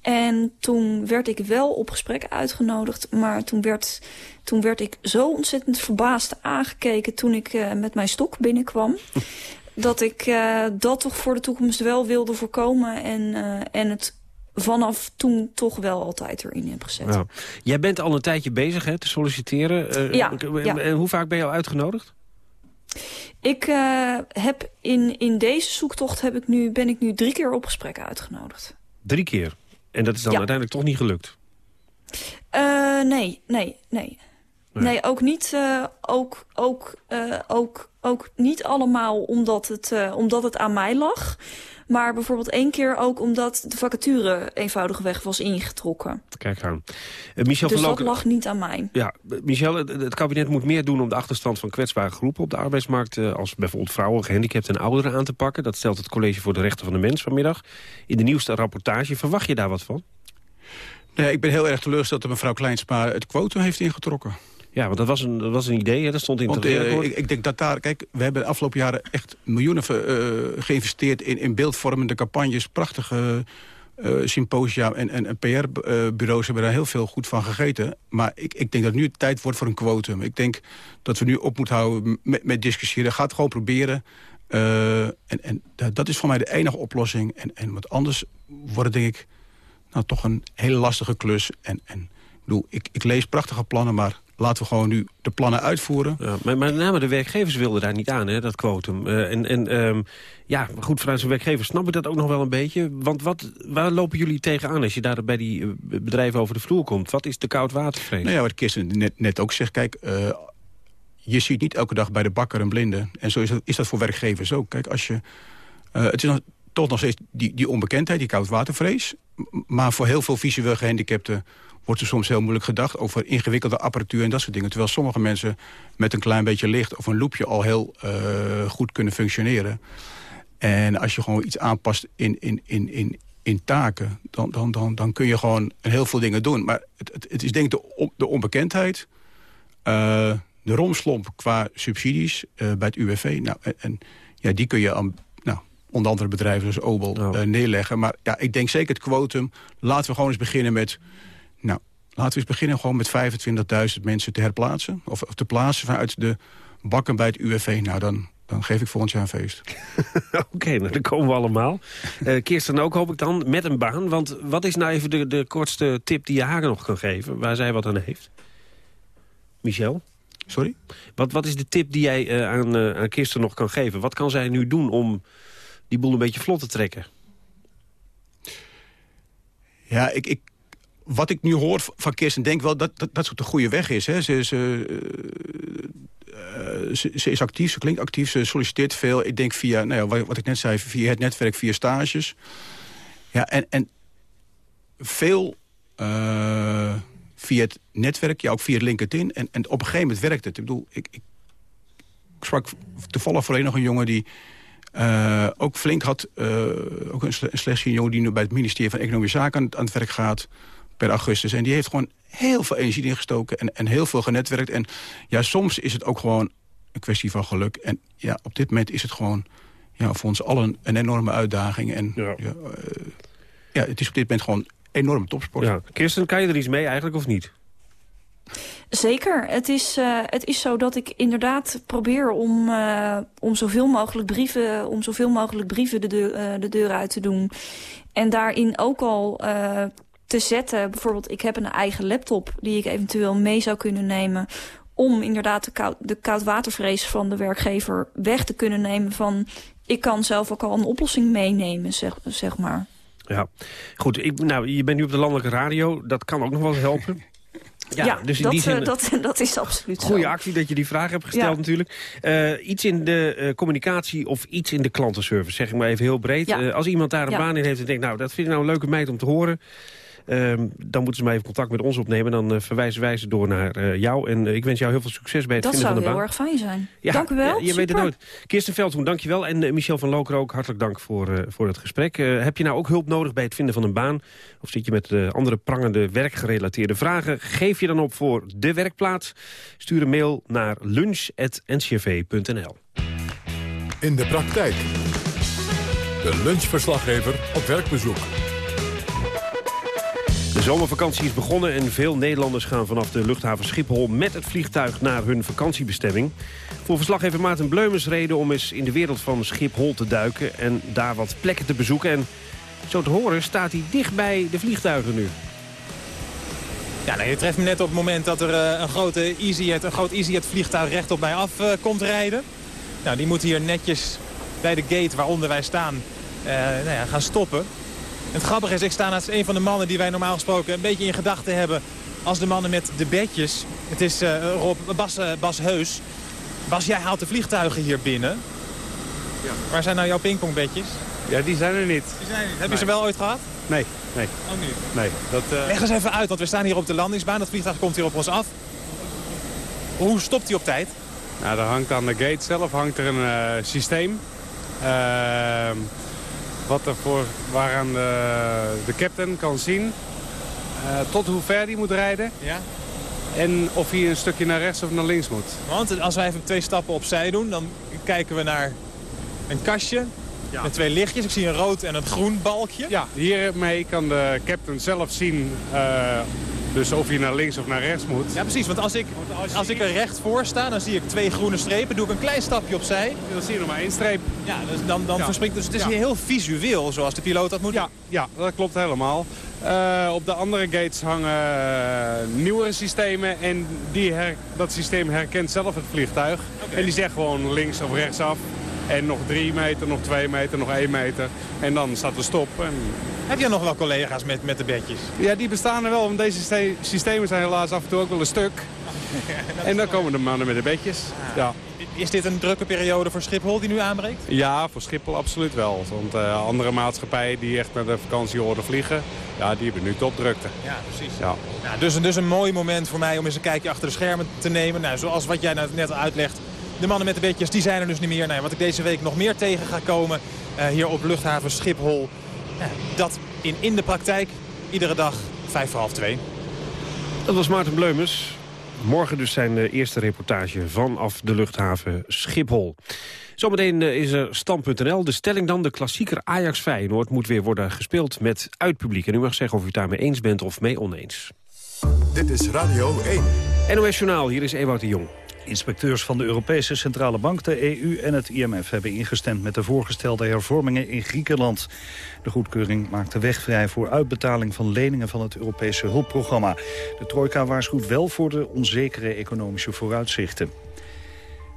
En toen werd ik wel op gesprek uitgenodigd. Maar toen werd, toen werd ik zo ontzettend verbaasd aangekeken toen ik uh, met mijn stok binnenkwam. dat ik uh, dat toch voor de toekomst wel wilde voorkomen. En, uh, en het vanaf toen toch wel altijd erin heb gezet. Nou, jij bent al een tijdje bezig hè, te solliciteren. Uh, ja, ja. En hoe vaak ben je al uitgenodigd? Ik heb in, in deze zoektocht heb ik nu, ben ik nu drie keer op gesprek uitgenodigd. Drie keer? En dat is dan ja. uiteindelijk toch niet gelukt? Nee, nee, nee. Nee, nee ook niet, ook, ook, ook, ook niet allemaal omdat het, uh, omdat het aan mij lag. Maar bijvoorbeeld één keer ook omdat de vacature eenvoudigweg was ingetrokken. Kijk aan. Uh, Michel dus van dat lag niet aan mij. Ja, Michel, het, het, kabinet moet meer doen om de achterstand van kwetsbare groepen op de arbeidsmarkt... Uh, als bijvoorbeeld vrouwen, gehandicapten en ouderen aan te pakken. Dat stelt het College voor de Rechten van de Mens vanmiddag. In de nieuwste rapportage, verwacht je daar wat van? Nee, ik ben heel erg teleurgesteld dat mevrouw Kleinsma het quotum heeft ingetrokken. Ja, want dat was een, dat was een idee, hè? dat stond in het uh, ik, ik, denk dat daar, kijk, we hebben de afgelopen jaren echt miljoenen uh, geïnvesteerd in, in beeldvormende campagnes, prachtige uh, symposia en, en, en PR-bureaus hebben daar heel veel goed van gegeten. Maar ik, ik denk dat nu tijd wordt voor een quotum. Ik denk dat we nu op moeten houden met, met discussiëren. Ga het gewoon proberen. en, en dat is voor mij de enige oplossing. En, en wat anders wordt denk ik nou, toch een hele lastige klus. En, en ik bedoel, ik, ik lees prachtige plannen, maar laten we gewoon nu de plannen uitvoeren. Ja, maar, maar name de werkgevers wilden daar niet aan, hè, dat quotum. Uh, en en um, ja, goed, vanuit zijn werkgevers snap ik dat ook nog wel een beetje. Want wat, waar lopen jullie tegenaan als je daar bij die bedrijven over de vloer komt? Wat is de koudwatervrees? Nou ja, wat Kirsten net, net ook zegt, kijk... Uh, je ziet niet elke dag bij de bakker een blinde. En zo is dat, is dat voor werkgevers ook. Kijk, als je... Uh, het is nog, toch nog steeds die, die onbekendheid, die koudwatervrees. Maar voor heel veel visueel gehandicapten wordt er soms heel moeilijk gedacht over ingewikkelde apparatuur en dat soort dingen. Terwijl sommige mensen met een klein beetje licht of een loepje al heel uh, goed kunnen functioneren. En als je gewoon iets aanpast in, in, in, in, in taken... Dan, dan, dan, dan kun je gewoon heel veel dingen doen. Maar het, het, het is denk ik de, de onbekendheid... Uh, de romslomp qua subsidies uh, bij het UWV. Nou, en, en, ja, die kun je aan, nou, onder andere bedrijven zoals Obel neerleggen. Maar ja, ik denk zeker het quotum. Laten we gewoon eens beginnen met... Nou, laten we eens beginnen gewoon met 25.000 mensen te herplaatsen. Of, of te plaatsen vanuit de bakken bij het UWV. Nou, dan, dan geef ik volgend jaar een feest. Oké, nou, dan komen we allemaal. Uh, Kirsten ook hoop ik dan, met een baan. Want wat is nou even de, de kortste tip die je haar nog kan geven... waar zij wat aan heeft? Michel? Sorry? Wat, wat is de tip die jij uh, aan, uh, aan Kirsten nog kan geven? Wat kan zij nu doen om die boel een beetje vlot te trekken? Ja, ik, ik, wat ik nu hoor van Kirsten, denk wel dat dat, dat een goede weg is. Hè. Ze, ze, uh, ze, ze, is actief, ze klinkt actief, ze solliciteert veel. Ik denk via, nou ja, wat ik net zei, via het netwerk, via stages. Ja, en, en veel uh, via het netwerk, ja, ook via LinkedIn. En, en op een gegeven moment werkt het. Ik bedoel, ik, ik, sprak toevallig voorheen nog een jongen die... Ook flink had, ook een slechtziende jongen die nu bij het ministerie van Economische Zaken aan het werk gaat per augustus. En die heeft gewoon heel veel energie ingestoken en, en heel veel genetwerkt. En ja, soms is het ook gewoon een kwestie van geluk. En ja, op dit moment is het gewoon ja, voor ons allen een enorme uitdaging. En ja. Ja, uh, ja, het is op dit moment gewoon enorm topsport. Ja. Kirsten, kan je er iets mee eigenlijk of niet? Zeker. Het is, uh, het is zo dat ik inderdaad probeer om, uh, om zoveel mogelijk brieven, om zoveel mogelijk brieven de deur, uh, de deur uit te doen. En daarin ook al te zetten. Bijvoorbeeld, ik heb een eigen laptop die ik eventueel mee zou kunnen nemen om inderdaad de, koud, de koudwatervrees van de werkgever weg te kunnen nemen van... ik kan zelf ook al een oplossing meenemen, zeg, zeg maar. Ja, goed. Ik, nou, je bent nu op de landelijke radio. Dat kan ook nog wel helpen. Ja, ja, dus in dat, die zin, dat, dat is absoluut Goede zo. actie dat je die vraag hebt gesteld ja. natuurlijk. Uh, iets in de uh, communicatie of iets in de klantenservice, zeg ik maar even heel breed. Ja. Uh, als iemand daar een baan in heeft en denkt, nou, dat vind ik nou een leuke meid om te horen... Um, dan moeten ze maar even contact met ons opnemen. Dan uh, verwijzen wij ze door naar uh, jou. En uh, ik wens jou heel veel succes bij het dat vinden van de baan. Dat zou heel erg fijn zijn. Ja, dank u wel. je weet het nooit. Kirsten Veldhoen, dank je wel. En Michel van Loker ook, hartelijk dank voor, voor het gesprek. heb je nou ook hulp nodig bij het vinden van een baan? Of zit je met andere prangende werkgerelateerde vragen? Geef je dan op voor de werkplaats. Stuur een mail naar lunch.ncv.nl In de praktijk. De lunchverslaggever op werkbezoek. Zomervakantie is begonnen en veel Nederlanders gaan vanaf de luchthaven Schiphol met het vliegtuig naar hun vakantiebestemming. Voor verslaggever Maarten Bleumers reden om eens in de wereld van Schiphol te duiken en daar wat plekken te bezoeken. En zo te horen staat hij dicht bij de vliegtuigen nu. Ja, je treft me net op het moment dat er uh, een, grote EasyJet, een groot EasyJet vliegtuig recht op mij af uh, komt rijden. Nou, die moet hier netjes bij de gate waaronder wij staan uh, nou ja, gaan stoppen. Het grappige is, ik sta naast een van de mannen die wij normaal gesproken een beetje in gedachten hebben als de mannen met de bedjes. Het is uh, Rob, Bas, uh, Bas Heus. Bas, jij haalt de vliegtuigen hier binnen. Ja. Waar zijn nou jouw pingpongbedjes? Ja, die zijn er niet. Die zijn er niet. Heb je ze wel ooit gehad? Nee, nee. Ook niet? Nee. Dat, uh... Leg eens even uit, want we staan hier op de landingsbaan. Dat vliegtuig komt hier op ons af. Hoe stopt hij op tijd? Nou, er hangt aan de gate zelf hangt er een systeem. Ehm, wat er voor, waaraan de, de captain kan zien uh, tot hoe ver hij moet rijden. Ja. En of hij een stukje naar rechts of naar links moet. Want als wij even twee stappen opzij doen, dan kijken we naar een kastje ja. met twee lichtjes. Ik zie een rood en een groen balkje. Ja, hiermee kan de captain zelf zien uh, dus of je naar links of naar rechts moet. Ja, precies. Want als ik, als ik er recht voor sta, dan zie ik twee groene strepen. Doe ik een klein stapje opzij. Dan zie je nog maar één streep. Ja, dus dan, dan ja. verspringt Dus het is ja. heel visueel, zoals de piloot dat moet ja, ja, dat klopt helemaal. Uh, op de andere gates hangen uh, nieuwere systemen. En die her, dat systeem herkent zelf het vliegtuig. Okay. En die zegt gewoon links of rechts af. En nog drie meter, nog twee meter, nog één meter. En dan staat er stop. En... Heb je nog wel collega's met, met de bedjes? Ja, die bestaan er wel. Want deze systemen zijn helaas af en toe ook wel een stuk. en dan komen de mannen met de bedjes. Ah. Ja. Is dit een drukke periode voor Schiphol die nu aanbreekt? Ja, voor Schiphol absoluut wel. Want uh, andere maatschappijen die echt naar de vakantie horen vliegen... ja, die hebben nu topdrukte. Ja, precies. Ja. Nou, dus, dus een mooi moment voor mij om eens een kijkje achter de schermen te nemen. Nou, zoals wat jij net uitlegt. De mannen met de bedjes, die zijn er dus niet meer. Nou, wat ik deze week nog meer tegen ga komen hier op luchthaven Schiphol. dat in, in de praktijk iedere dag vijf voor half twee. Dat was Maarten Bleumers. Morgen dus zijn eerste reportage vanaf de luchthaven Schiphol. Zometeen is er stand.nl. De stelling dan, de klassieker Ajax Feyenoord moet weer worden gespeeld met uitpubliek. En u mag zeggen of u het daarmee eens bent of mee oneens. Dit is Radio 1. NOS Journaal, hier is Ewout de Jong. Inspecteurs van de Europese Centrale Bank, de EU en het IMF hebben ingestemd met de voorgestelde hervormingen in Griekenland. De goedkeuring maakt de weg vrij voor uitbetaling van leningen van het Europese hulpprogramma. De trojka waarschuwt wel voor de onzekere economische vooruitzichten.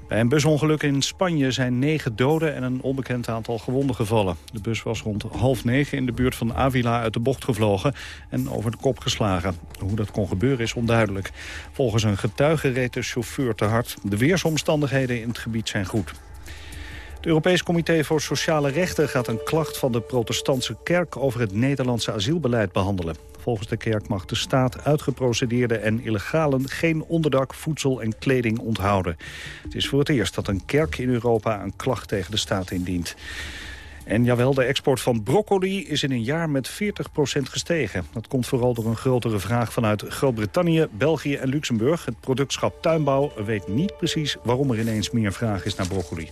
Bij een busongeluk in Spanje zijn negen doden en een onbekend aantal gewonden gevallen. De bus was rond half negen in de buurt van Avila uit de bocht gevlogen en over de kop geslagen. Hoe dat kon gebeuren is onduidelijk. Volgens een getuige reed de chauffeur te hard. De weersomstandigheden in het gebied zijn goed. Het Europees Comité voor Sociale Rechten gaat een klacht van de protestantse kerk over het Nederlandse asielbeleid behandelen. Volgens de kerk mag de staat uitgeprocedeerden en illegalen geen onderdak, voedsel en kleding onthouden. Het is voor het eerst dat een kerk in Europa een klacht tegen de staat indient. En jawel, de export van broccoli is in een jaar met 40% gestegen. Dat komt vooral door een grotere vraag vanuit Groot-Brittannië, België en Luxemburg. Het productschap Tuinbouw weet niet precies waarom er ineens meer vraag is naar broccoli.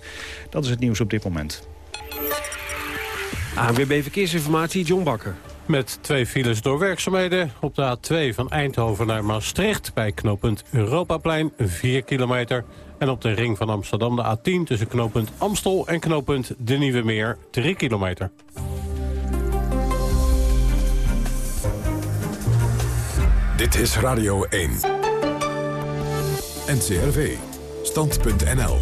Dat is het nieuws op dit moment. ANWB Verkeersinformatie, John Bakker. Met twee files door werkzaamheden. Op de A2 van Eindhoven naar Maastricht bij knooppunt Europaplein 4 kilometer. En op de ring van Amsterdam de A10 tussen knooppunt Amstel en knooppunt De Nieuwe Meer 3 kilometer. Dit is Radio 1. NCRV. Stand.nl.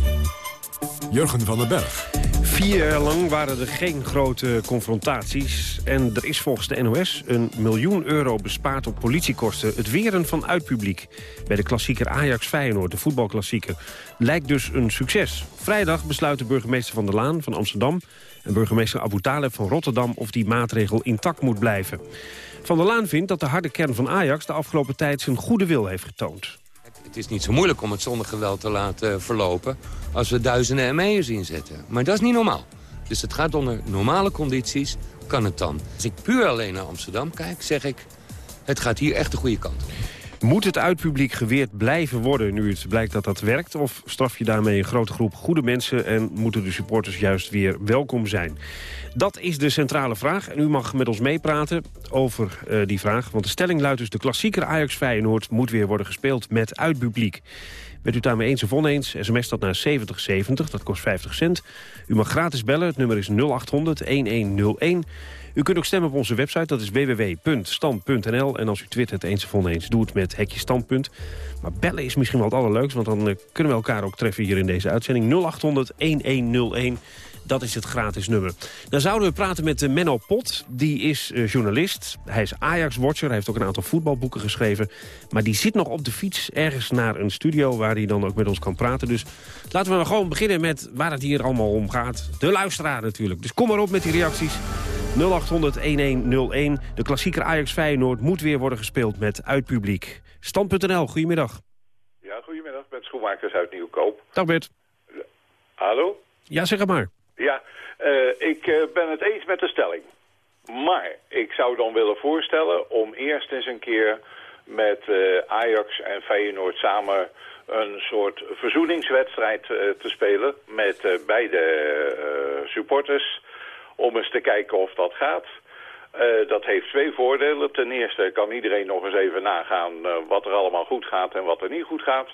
Jurgen van den Berg. Vier jaar lang waren er geen grote confrontaties. En er is volgens de NOS een miljoen euro bespaard op politiekosten. Het weren van uitpubliek bij de klassieker Ajax Feyenoord, de voetbalklassieker. Lijkt dus een succes. Vrijdag besluiten burgemeester Van der Laan van Amsterdam... en burgemeester Abu Taleb van Rotterdam of die maatregel intact moet blijven. Van der Laan vindt dat de harde kern van Ajax de afgelopen tijd zijn goede wil heeft getoond. Het is niet zo moeilijk om het zonder geweld te laten verlopen... als we duizenden ME'ers inzetten. Maar dat is niet normaal. Dus het gaat onder normale condities, kan het dan. Als ik puur alleen naar Amsterdam kijk, zeg ik... het gaat hier echt de goede kant op. Moet het uitpubliek geweerd blijven worden nu het blijkt dat dat werkt? Of straf je daarmee een grote groep goede mensen... en moeten de supporters juist weer welkom zijn? Dat is de centrale vraag. En u mag met ons meepraten over uh, die vraag. Want de stelling luidt dus... de klassieker Ajax Feyenoord moet weer worden gespeeld met uitpubliek. Bent u daarmee eens of oneens? SMS dat naar 7070, dat kost 50 cent. U mag gratis bellen, het nummer is 0800-1101. U kunt ook stemmen op onze website, dat is www.stand.nl. En als u twittert eens of oneens, doe het met hekje standpunt. Maar bellen is misschien wel het allerleukst, want dan uh, kunnen we elkaar ook treffen hier in deze uitzending. 0800-1101. Dat is het gratis nummer. Dan zouden we praten met uh, Menno Pot. Die is uh, journalist. Hij is Ajax-watcher. Hij heeft ook een aantal voetbalboeken geschreven. Maar die zit nog op de fiets ergens naar een studio... waar hij dan ook met ons kan praten. Dus laten we maar gewoon beginnen met waar het hier allemaal om gaat. De luisteraar natuurlijk. Dus kom maar op met die reacties. 0800-1101. De klassieker Ajax Feyenoord moet weer worden gespeeld met uitpubliek. Stand.nl, goedemiddag. Ja, goedemiddag. Bert Schoenmakers uit Nieuwkoop. Dag Bert. Hallo? Ja, zeg het maar. Ja, uh, ik uh, ben het eens met de stelling. Maar ik zou dan willen voorstellen om eerst eens een keer met uh, Ajax en Feyenoord samen een soort verzoeningswedstrijd te spelen met beide supporters. Om eens te kijken of dat gaat. dat heeft twee voordelen. Ten eerste kan iedereen nog eens even nagaan wat er allemaal goed gaat en wat er niet goed gaat.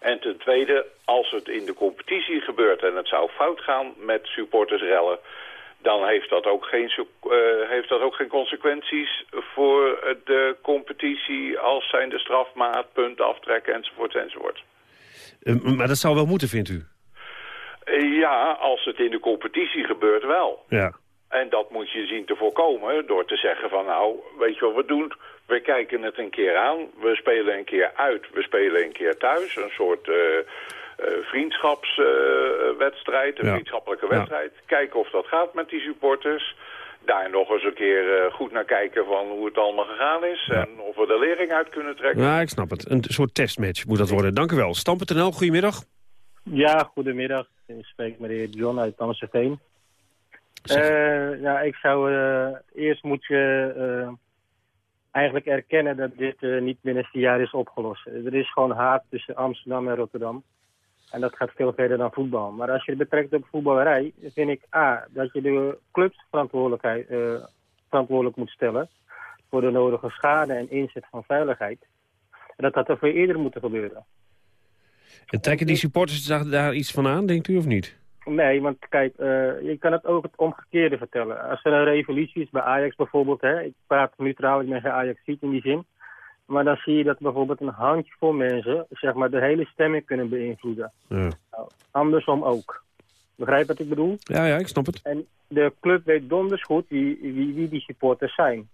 En ten tweede, als het in de competitie gebeurt en het zou fout gaan met supportersrellen... dan heeft dat ook geen, uh, heeft dat ook geen consequenties voor de competitie... als zijn de strafmaat, punten aftrekken enzovoort enzovoort. Uh, maar dat zou wel moeten, vindt u? Uh, ja, als het in de competitie gebeurt wel. Ja. En dat moet je zien te voorkomen door te zeggen van nou, weet je wat we doen? We kijken het een keer aan, we spelen een keer uit, we spelen een keer thuis. Een soort uh, uh, vriendschapswedstrijd, een ja. vriendschappelijke wedstrijd. Ja. Kijken of dat gaat met die supporters. Daar nog eens een keer uh, goed naar kijken van hoe het allemaal gegaan is. Ja. En of we de lering uit kunnen trekken. Ja, ik snap het. Een soort testmatch moet dat worden. Dank u wel. Stampen.nl, goedemiddag. Ja, goedemiddag. Ik spreek met de heer John uit Amstelveen. Uh, ja, ik zou uh, eerst moet je uh, eigenlijk erkennen dat dit niet binnen vier jaar is opgelost. Er is gewoon haat tussen Amsterdam en Rotterdam. En dat gaat veel verder dan voetbal. Maar als je het betrekt op voetballerij, vind ik A, dat je de clubs verantwoordelijkheid, verantwoordelijk moet stellen voor de nodige schade en inzet van veiligheid. En dat had er veel eerder moeten gebeuren. En trekken die supporters daar iets van aan, denkt u, of niet? Nee, want kijk, uh, je kan het ook het omgekeerde vertellen. Als er een revolutie is bij Ajax bijvoorbeeld, hè, ik praat nu trouwens met Ajax ziet in die zin, maar dan zie je dat bijvoorbeeld een handjevol mensen zeg maar, de hele stemming kunnen beïnvloeden. Ja. Nou, andersom ook. Begrijp wat ik bedoel? Ja, ja, ik snap het. En de club weet donders goed wie, wie, wie die supporters zijn.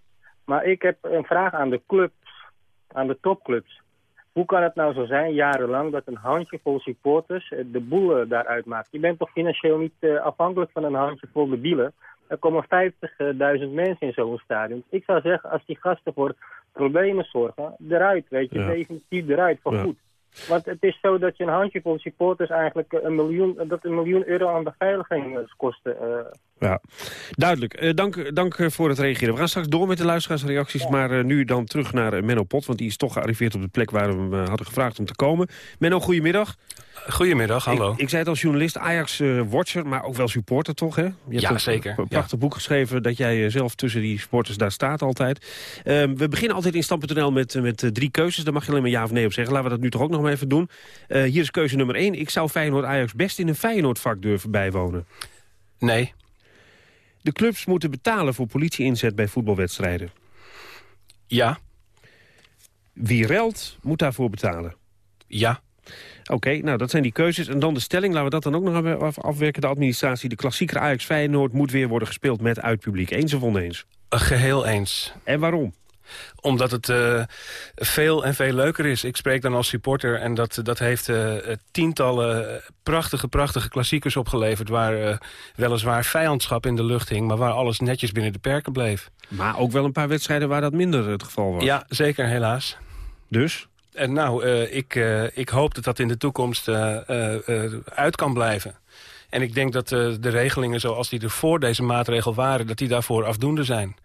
Maar ik heb een vraag aan de clubs, aan de topclubs. Hoe kan het nou zo zijn, jarenlang, dat een handjevol supporters eh, de boel eh, daaruit maakt? Je bent toch financieel niet uh, afhankelijk van een handjevol debielen? Er komen 50.000 mensen in zo'n stadion. Ik zou zeggen, als die gasten voor problemen zorgen, eruit, weet je, ja. definitief eruit, voor goed. Want het is zo dat je een handjevol supporters eigenlijk een miljoen, dat een miljoen euro aan beveiligingskosten... Uh... Ja, duidelijk. Uh, dank, dank voor het reageren. We gaan straks door met de luisteraarsreacties, ja. maar uh, nu dan terug naar Menno Pot, want die is toch gearriveerd op de plek waar we hem hadden gevraagd om te komen. Menno, goedemiddag. Goedemiddag, hallo. Ik, ik zei het als journalist, Ajax-watcher, maar ook wel supporter toch, hè? Je hebt ja, een, zeker. Een prachtig ja. boek geschreven dat jij zelf tussen die supporters daar staat altijd. Uh, we beginnen altijd in Stam.nl met, met drie keuzes. Daar mag je alleen maar ja of nee op zeggen. Laten we dat nu toch ook nog maar even doen. Uh, hier is keuze nummer één. Ik zou Feyenoord-Ajax best in een Feyenoord-vak durven bijwonen. Nee. De clubs moeten betalen voor politieinzet bij voetbalwedstrijden. Ja. Wie relt, moet daarvoor betalen. Ja. Oké, okay, nou dat zijn die keuzes. En dan de stelling, laten we dat dan ook nog even afwerken. De administratie, de klassieker Ajax Feyenoord moet weer worden gespeeld met uitpubliek. Eens of oneens? Geheel eens. En waarom? Omdat het uh, veel en veel leuker is. Ik spreek dan als supporter en dat, dat heeft uh, tientallen prachtige, prachtige klassiekers opgeleverd... waar uh, weliswaar vijandschap in de lucht hing... maar waar alles netjes binnen de perken bleef. Maar ook wel een paar wedstrijden waar dat minder het geval was. Ja, zeker, helaas. Dus? En nou, ik, ik hoop dat dat in de toekomst uit kan blijven. En ik denk dat uh, de regelingen zoals die er voor deze maatregel waren... dat die daarvoor afdoende zijn.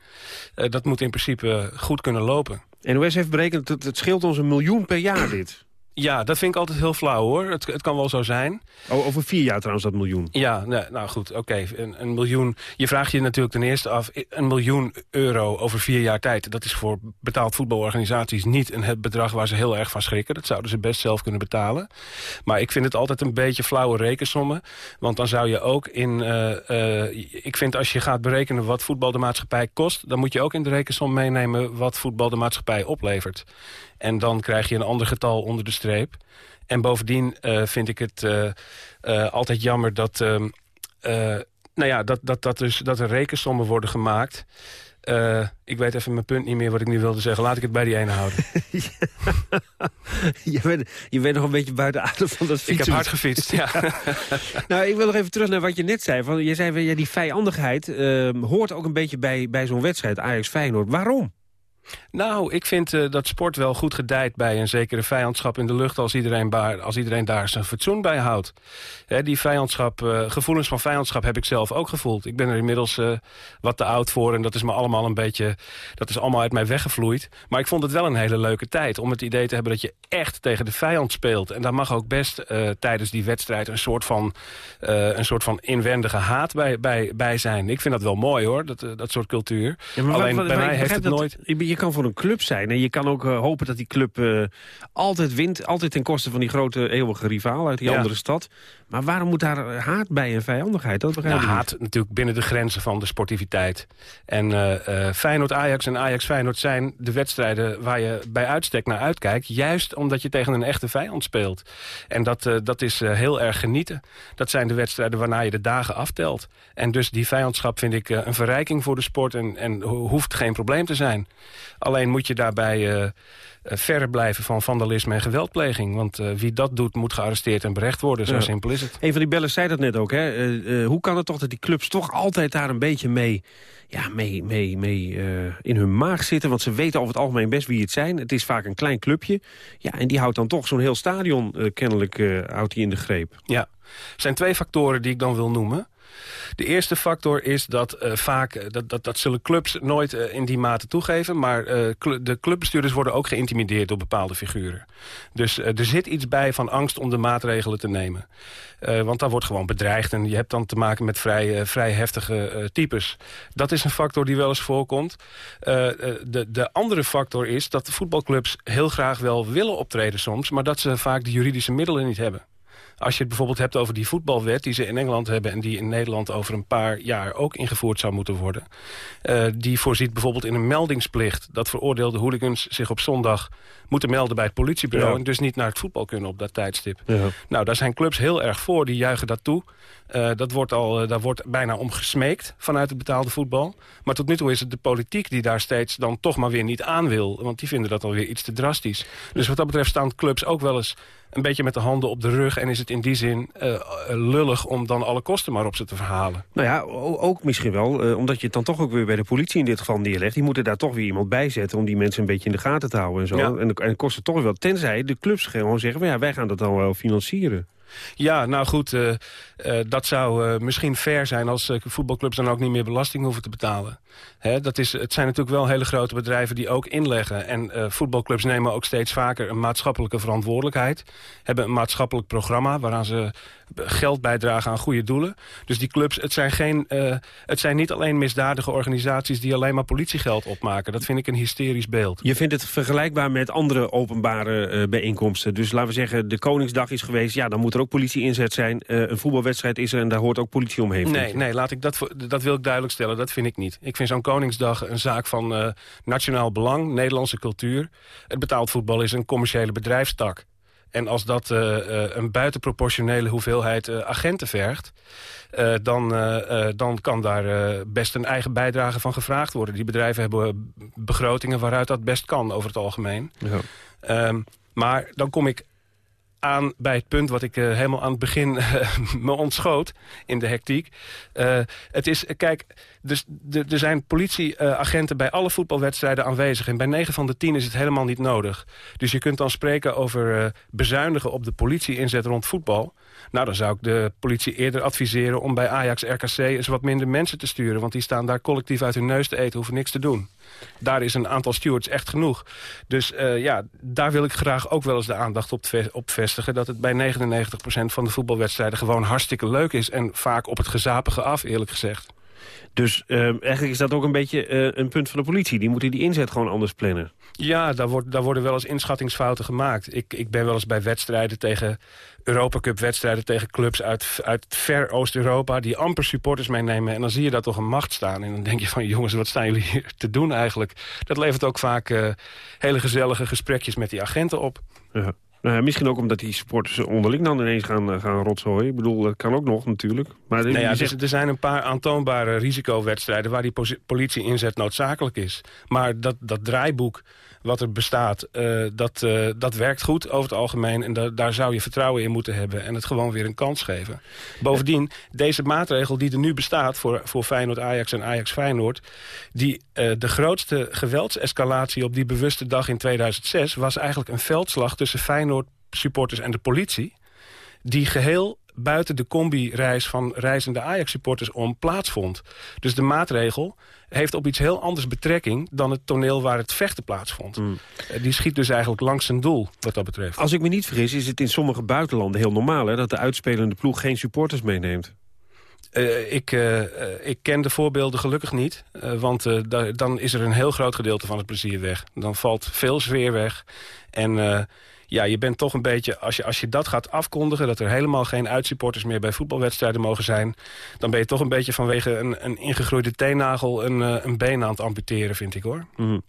Uh, dat moet in principe goed kunnen lopen. NOS heeft berekend dat het scheelt ons een miljoen per jaar dit. Ja, dat vind ik altijd heel flauw hoor. Het, het kan wel zo zijn. Oh, over vier jaar trouwens dat miljoen? Ja, nee, nou goed, oké. Een, een, miljoen. Je vraagt je natuurlijk ten eerste af... een miljoen euro over vier jaar tijd... dat is voor betaald voetbalorganisaties niet een het bedrag waar ze heel erg van schrikken. Dat zouden ze best zelf kunnen betalen. Maar ik vind het altijd een beetje flauwe rekensommen. Want dan zou je ook in... Uh, uh, ik vind als je gaat berekenen wat voetbal de maatschappij kost... dan moet je ook in de rekensom meenemen wat voetbal de maatschappij oplevert. En dan krijg je een ander getal onder de streep. En bovendien uh, vind ik het uh, uh, altijd jammer dat, nou ja, dat, dat, dat, dus, dat er rekensommen worden gemaakt... ik weet even mijn punt niet meer wat ik nu wilde zeggen. Laat ik het bij die ene houden. je, bent, je bent nog een beetje buiten adem van dat fietsen. Ik heb hard gefietst, ja. nou, ik wil nog even terug naar wat je net zei. Van, je zei, ja, die vijandigheid hoort ook een beetje bij, bij zo'n wedstrijd Ajax-Feyenoord. Waarom? Nou, ik vind uh, dat sport wel goed gedijt bij een zekere vijandschap in de lucht... als iedereen, baar, als iedereen daar zijn fatsoen bij houdt. He, die vijandschap, uh, gevoelens van vijandschap heb ik zelf ook gevoeld. Ik ben er inmiddels uh, wat te oud voor en dat is me allemaal een beetje... dat is allemaal uit mij weggevloeid. Maar ik vond het wel een hele leuke tijd om het idee te hebben... dat je echt tegen de vijand speelt. En daar mag ook best tijdens die wedstrijd een soort van, een soort van inwendige haat bij, bij, bij zijn. Ik vind dat wel mooi hoor, dat, dat soort cultuur. Ja, Alleen wat, bij mij heeft het dat, nooit... Je kan voor een club zijn en je kan ook uh, hopen dat die club uh, altijd wint. Altijd ten koste van die grote eeuwige rivaal uit die ja. andere stad. Maar waarom moet daar haat bij en vijandigheid? Dat begrijp nou, ik haat natuurlijk binnen de grenzen van de sportiviteit. En uh, Feyenoord-Ajax en Ajax-Feyenoord zijn de wedstrijden waar je bij uitstek naar uitkijkt. Juist omdat je tegen een echte vijand speelt. En dat, dat is heel erg genieten. Dat zijn de wedstrijden waarna je de dagen aftelt. En dus die vijandschap vind ik een verrijking voor de sport en, en hoeft geen probleem te zijn. Alleen moet je daarbij uh, ver blijven van vandalisme en geweldpleging. Want uh, wie dat doet moet gearresteerd en berecht worden. Zo ja. simpel is het. Een van die bellers zei dat net ook. Hè? Uh, hoe kan het toch dat die clubs toch altijd daar een beetje mee, ja, mee, mee, mee in hun maag zitten? Want ze weten over het algemeen best wie het zijn. Het is vaak een klein clubje. Ja, en die houdt dan toch zo'n heel stadion kennelijk houdt die in de greep. Ja, er zijn twee factoren die ik dan wil noemen. De eerste factor is dat vaak, dat, dat, dat zullen clubs nooit in die mate toegeven... maar de clubbestuurders worden ook geïntimideerd door bepaalde figuren. Dus er zit iets bij van angst om de maatregelen te nemen. want daar wordt gewoon bedreigd en je hebt dan te maken met vrij, vrij heftige types. Dat is een factor die wel eens voorkomt. de, de andere factor is dat de voetbalclubs heel graag wel willen optreden soms... maar dat ze vaak de juridische middelen niet hebben. Als je het bijvoorbeeld hebt over die voetbalwet die ze in Engeland hebben... en die in Nederland over een paar jaar ook ingevoerd zou moeten worden. Uh, die voorziet bijvoorbeeld in een meldingsplicht... dat veroordeelde hooligans zich op zondag moeten melden bij het politiebureau... en dus niet naar het voetbal kunnen op dat tijdstip. Ja. Nou, daar zijn clubs heel erg voor, die juichen dat toe. Uh, dat wordt al, uh, daar wordt bijna om gesmeekt vanuit het betaalde voetbal. Maar tot nu toe is het de politiek die daar steeds dan toch maar weer niet aan wil. Want die vinden dat alweer iets te drastisch. Dus wat dat betreft staan clubs ook wel eens een beetje met de handen op de rug... en is het in die zin uh, lullig om dan alle kosten maar op ze te verhalen. Nou ja, ook misschien wel, uh, omdat je het dan toch ook weer bij de politie in dit geval neerlegt. Die moeten daar toch weer iemand bij zetten om die mensen een beetje in de gaten te houden en zo. Ja. En, en kost het toch wel, tenzij de clubs gewoon zeggen... Maar ja, wij gaan dat dan wel financieren. Ja, nou goed, uh, uh, dat zou uh, misschien fair zijn als voetbalclubs dan ook niet meer belasting hoeven te betalen. Hè, dat is, het zijn natuurlijk wel hele grote bedrijven die ook inleggen. En voetbalclubs nemen ook steeds vaker een maatschappelijke verantwoordelijkheid. Hebben een maatschappelijk programma waaraan ze geld bijdragen aan goede doelen. Dus die clubs, het zijn, geen, het zijn niet alleen misdadige organisaties die alleen maar politiegeld opmaken. Dat vind ik een hysterisch beeld. Je vindt het vergelijkbaar met andere openbare bijeenkomsten. Dus laten we zeggen, de Koningsdag is geweest, ja, dan moet er ook politie inzet zijn. Een voetbalwedstrijd is er en daar hoort ook politie omheen. Nee, nee laat ik dat, dat wil ik duidelijk stellen. Dat vind ik niet. Ik vind zo'n Koningsdag een zaak van uh, nationaal belang, Nederlandse cultuur. Het betaald voetbal is een commerciële bedrijfstak. En als dat uh, een buitenproportionele hoeveelheid agenten vergt... dan, dan kan daar best een eigen bijdrage van gevraagd worden. Die bedrijven hebben begrotingen waaruit dat best kan over het algemeen. Ja. Um, maar dan kom ik aan bij het punt wat ik uh, helemaal aan het begin uh, me ontschoot in de hectiek. Uh, het is, kijk, dus, er zijn politieagenten bij alle voetbalwedstrijden aanwezig. En bij 9 van de 10 is het helemaal niet nodig. Dus je kunt dan spreken over bezuinigen op de politie-inzet rond voetbal. Nou, dan zou ik de politie eerder adviseren om bij Ajax-RKC eens wat minder mensen te sturen. Want die staan daar collectief uit hun neus te eten, hoeven niks te doen. Daar is een aantal stewards echt genoeg. Dus uh, ja, daar wil ik graag ook wel eens de aandacht op, op vestigen. Dat het bij 99% van de voetbalwedstrijden gewoon hartstikke leuk is. En vaak op het gezapige af, eerlijk gezegd. Dus uh, eigenlijk is dat ook een beetje uh, een punt van de politie. Die moeten die inzet gewoon anders plannen. Ja, daar, wordt, daar worden wel eens inschattingsfouten gemaakt. Ik, ik ben wel eens bij wedstrijden tegen Europacup wedstrijden tegen clubs uit, uit ver Oost-Europa... die amper supporters meenemen. En dan zie je daar toch een macht staan. En dan denk je van, jongens, wat staan jullie hier te doen eigenlijk? Dat levert ook vaak uh, hele gezellige gesprekjes met die agenten op. Ja. Nou ja, misschien ook omdat die supporters onderling dan ineens gaan, uh, gaan rotzooien. Ik bedoel, dat kan ook nog natuurlijk. Maar nou ja, zegt... er zijn een paar aantoonbare risicowedstrijden... waar die politie inzet noodzakelijk is. Maar dat, dat draaiboek wat er bestaat, uh, dat, uh, dat werkt goed over het algemeen. En da daar zou je vertrouwen in moeten hebben en het gewoon weer een kans geven. Bovendien, deze maatregel die er nu bestaat voor, voor Feyenoord-Ajax en Ajax-Feyenoord... die uh, de grootste geweldsescalatie op die bewuste dag in 2006... was eigenlijk een veldslag tussen Feyenoord-supporters en de politie... die geheel buiten de combi-reis van reizende Ajax-supporters om plaatsvond. Dus de maatregel heeft op iets heel anders betrekking... dan het toneel waar het vechten plaatsvond. Mm. Eh, die schiet dus eigenlijk langs zijn doel, wat dat betreft. Als ik me niet vergis, is het in sommige buitenlanden heel normaal... Hè, dat de uitspelende ploeg geen supporters meeneemt. Uh, ik, uh, ik ken de voorbeelden gelukkig niet. Want dan is er een heel groot gedeelte van het plezier weg. Dan valt veel sfeer weg. En ja, je bent toch een beetje, als je, als je dat gaat afkondigen... dat er helemaal geen uitsupporters meer bij voetbalwedstrijden mogen zijn... dan ben je toch een beetje vanwege een, een ingegroeide teennagel een, uh, een been aan het amputeren, vind ik hoor. Mm.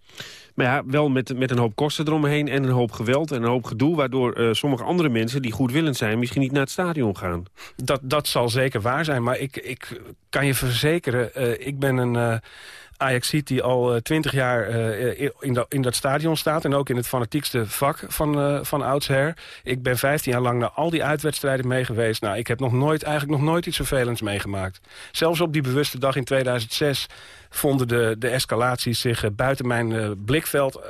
Maar ja, wel met, met een hoop kosten eromheen en een hoop geweld en een hoop gedoe... waardoor uh, sommige andere mensen die goedwillend zijn misschien niet naar het stadion gaan. Dat, dat zal zeker waar zijn, maar ik, ik kan je verzekeren... Uh, ik ben een ziet die al twintig jaar in, dat, in dat stadion staat... en ook in het fanatiekste vak van, van oudsher. Ik ben 15 jaar lang naar al die uitwedstrijden mee geweest. Nou, ik heb nog nooit, eigenlijk nog nooit iets vervelends meegemaakt. Zelfs op die bewuste dag in 2006 vonden de, de escalaties zich buiten mijn blikveld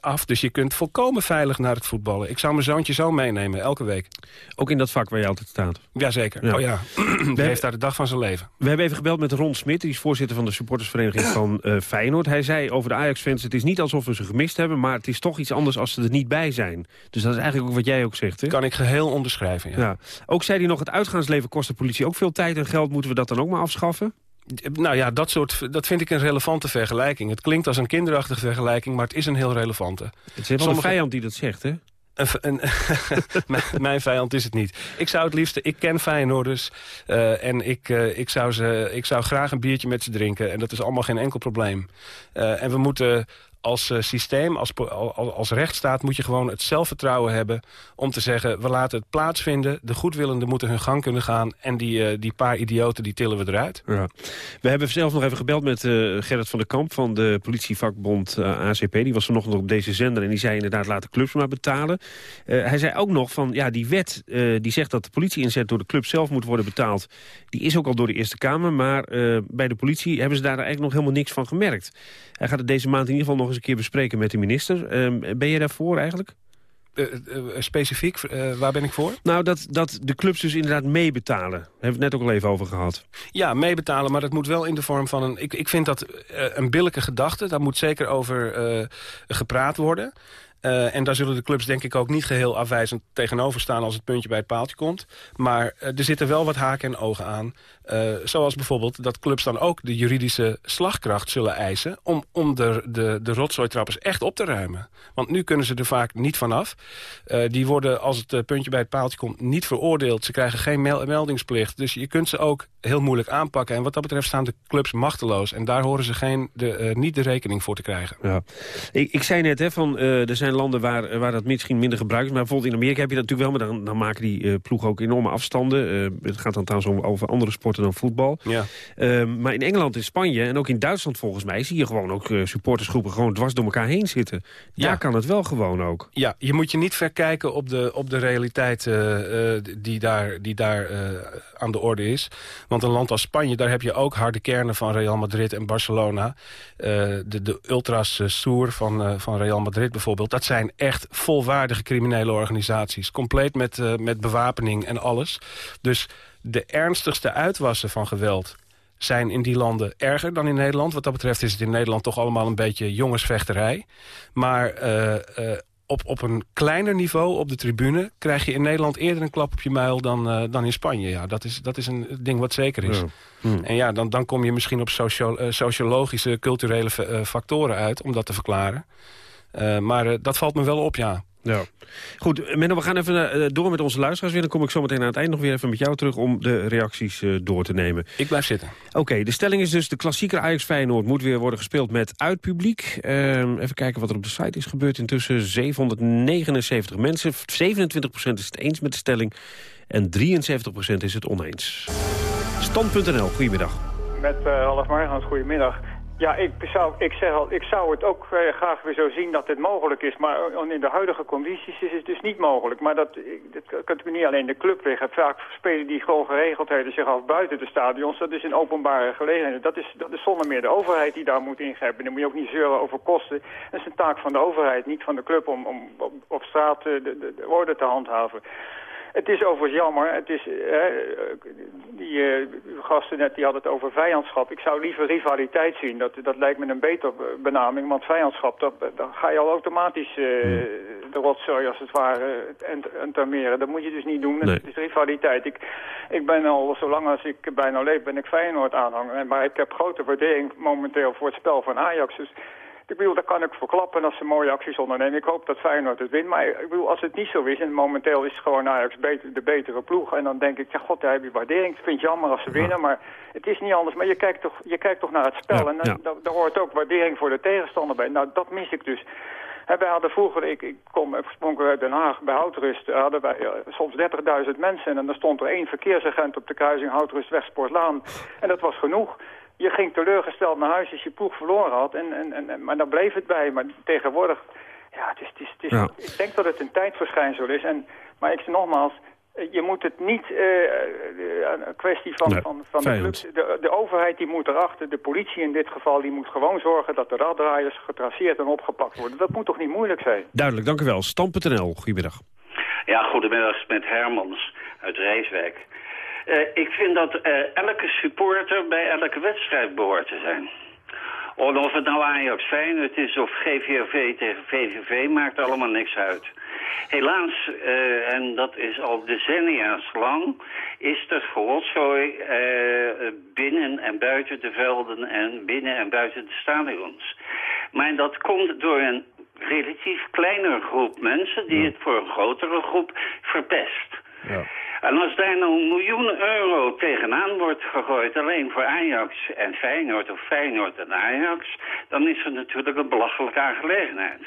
af. Dus je kunt volkomen veilig naar het voetballen. Ik zou mijn zoontje zo meenemen, elke week. Ook in dat vak waar je altijd staat? Jazeker. Ja. Oh ja, die heeft daar de dag van zijn leven. We hebben even gebeld met Ron Smit, die is voorzitter van de supportersvereniging van uh, Feyenoord. Hij zei over de Ajax-fans, het is niet alsof we ze gemist hebben... maar het is toch iets anders als ze er niet bij zijn. Dus dat is eigenlijk ook wat jij ook zegt, hè? Kan ik geheel onderschrijven, ja. ja. Ook zei hij nog, het uitgaansleven kost de politie ook veel tijd en geld. Moeten we dat dan ook maar afschaffen? Nou ja, dat, soort, dat vind ik een relevante vergelijking. Het klinkt als een kinderachtige vergelijking, maar het is een heel relevante. Het is helemaal een vijand die dat zegt, hè? Een, mijn vijand is het niet. Ik zou het liefst, ik ken Feyenoorders uh, en ik, uh, ik, zou ze, ik zou graag een biertje met ze drinken. En dat is allemaal geen enkel probleem. Uh, en we moeten als uh, systeem, als, als, rechtsstaat moet je gewoon het zelfvertrouwen hebben... om te zeggen, we laten het plaatsvinden. De goedwillenden moeten hun gang kunnen gaan. En die, uh, die paar idioten, die tillen we eruit. Ja. We hebben zelf nog even gebeld met uh, Gerrit van der Kamp... van de politievakbond ACP. Die was vanochtend op deze zender en die zei inderdaad... laat de clubs maar betalen. hij zei ook nog van, ja, die wet die zegt dat de politie-inzet... door de club zelf moet worden betaald. Die is ook al door de Eerste Kamer. Maar bij de politie hebben ze daar eigenlijk nog helemaal niks van gemerkt. Hij gaat het deze maand in ieder geval nog eens een keer bespreken met de minister. Ehm, ben je daarvoor eigenlijk? Uh, specifiek, waar ben ik voor? Nou, dat, dat de clubs dus inderdaad meebetalen. Daar hebben we het net ook al even over gehad. Ja, meebetalen, maar dat moet wel in de vorm van een... Ik, ik vind dat een billijke gedachte. Daar moet zeker over gepraat worden. Uh, en daar zullen de clubs denk ik ook niet geheel afwijzend tegenover staan... als het puntje bij het paaltje komt. Maar uh, er zitten wel wat haken en ogen aan. Uh, zoals bijvoorbeeld dat clubs dan ook de juridische slagkracht zullen eisen... om, om de, de, rotzooitrappers echt op te ruimen. Want nu kunnen ze er vaak niet vanaf. die worden, als het puntje bij het paaltje komt, niet veroordeeld. Ze krijgen geen meldingsplicht. Dus je kunt ze ook heel moeilijk aanpakken. En wat dat betreft staan de clubs machteloos. En daar horen ze geen, de, niet de rekening voor te krijgen. Ja. Ik, ik zei net, hè, van, er zijn landen waar, waar dat misschien minder gebruikt is. Maar bijvoorbeeld in Amerika heb je dat natuurlijk wel, maar dan, dan maken die uh, ploegen ook enorme afstanden. Uh, het gaat dan trouwens over andere sporten dan voetbal. Ja. Uh, maar in Engeland, in Spanje en ook in Duitsland volgens mij... zie je gewoon ook supportersgroepen gewoon dwars door elkaar heen zitten. Daar ja. kan het wel gewoon ook. Ja, je moet je niet verkijken op de, op de realiteit die daar, die daar aan de orde is. Want een land als Spanje, daar heb je ook harde kernen van Real Madrid en Barcelona. de, de ultras Soer van, van Real Madrid bijvoorbeeld, dat zijn echt volwaardige criminele organisaties. Compleet met, uh, met bewapening en alles. Dus de ernstigste uitwassen van geweld zijn in die landen erger dan in Nederland. Wat dat betreft is het in Nederland toch allemaal een beetje jongensvechterij. Maar uh, uh, op, op een kleiner niveau op de tribune... krijg je in Nederland eerder een klap op je muil dan, uh, dan in Spanje. Ja, dat, is, dat is een ding wat zeker is. Ja. Hmm. En ja, dan, dan kom je misschien op socio sociologische, culturele factoren uit... om dat te verklaren. Maar dat valt me wel op, ja. Ja. Goed, Menno, we gaan even uh, door met onze luisteraars weer. Dan kom ik zo meteen aan het eind nog weer even met jou terug... om de reacties uh, door te nemen. Ik blijf zitten. Oké, okay, de stelling is dus... de klassieker Ajax-Feyenoord moet weer worden gespeeld met uitpubliek. Uh, even kijken wat er op de site is gebeurd. Intussen 779 mensen. 27% is het eens met de stelling. En 73% is het oneens. Stand.nl, goedemiddag. Met uh, Half goedemiddag. Ja, ik zou, ik zeg al, ik zou het ook eh, graag weer zo zien dat dit mogelijk is. Maar in de huidige condities is het dus niet mogelijk. Maar dat, dat kunt u niet alleen de club liggen. Vaak spelen die gewoon geregeldheden zich af buiten de stadions. Dat is een openbare gelegenheid. Dat is, dat is zonder meer de overheid die daar moet ingrijpen. Dan moet je ook niet zeuren over kosten. Dat is een taak van de overheid, niet van de club om, om op, op straat de, de, de orde te handhaven. Het is overigens jammer. Het is, hè, die uh, gasten net die hadden het over vijandschap. Ik zou liever rivaliteit zien. Dat, dat lijkt me een beter benaming. Want vijandschap, dat, dan ga je al automatisch uh, de rotzooi als het ware entameren. Dat moet je dus niet doen. Nee. Het is rivaliteit. Ik, ik ben al, zolang als ik bijna leef, ben ik Feyenoord aanhanger. Maar ik heb grote waardering momenteel voor het spel van Ajax. Dus ik bedoel, daar kan ik verklappen als ze mooie acties ondernemen. Ik hoop dat Feyenoord het wint. Maar ik bedoel, als het niet zo is, en momenteel is het gewoon Ajax beter, de betere ploeg. En dan denk ik, ja god, daar heb je waardering. Ik vind het jammer als ze winnen, maar het is niet anders. Maar je kijkt toch, je kijkt toch naar het spel. en dan, daar, hoort ook waardering voor de tegenstander bij. Nou, dat mis ik dus. He, wij hadden vroeger, ik, ik kom oorspronkelijk uit Den Haag, bij Houtrust hadden wij uh, soms 30.000 mensen. En dan stond er één verkeersagent op de kruising Houtrust Westsportlaan. En dat was genoeg. Je ging teleurgesteld naar huis als je ploeg verloren had. En, en, en, maar daar bleef het bij. Maar tegenwoordig, ja, het is, het is, het is, Ja. ik denk dat het een tijdverschijnsel is. En, maar ik zeg nogmaals, eh, je moet het niet eh, eh, een kwestie van, Nee, van, van de clubs. De, de overheid die moet erachter, de politie in dit geval, die moet gewoon zorgen dat de raddraaiers getraceerd en opgepakt worden. Dat moet toch niet moeilijk zijn? Duidelijk, dank u wel. Stam.nl, goedemiddag. Ja, goedemiddag met Hermans uit Rijswijk. Eh, ik vind dat eh, elke supporter bij elke wedstrijd behoort te zijn. Of het nou Ajax Feyenoord is of GVV tegen VVV, maakt allemaal niks uit. Helaas, eh, en dat is al decennia's lang, is er gerotzooi eh, binnen en buiten de velden en binnen en buiten de stadions. Maar dat komt door een relatief kleinere groep mensen die het voor een grotere groep verpest. En als daar nou een miljoen euro tegenaan wordt gegooid, alleen voor Ajax en Feyenoord of Feyenoord en Ajax, dan is het natuurlijk een belachelijke aangelegenheid.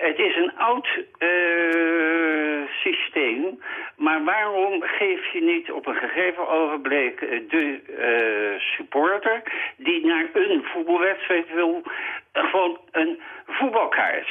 Het is een oud eh, systeem, maar waarom geef je niet op een gegeven ogenblik eh, de eh, supporter die naar een voetbalwedstrijd wil, gewoon een voetbalkaart?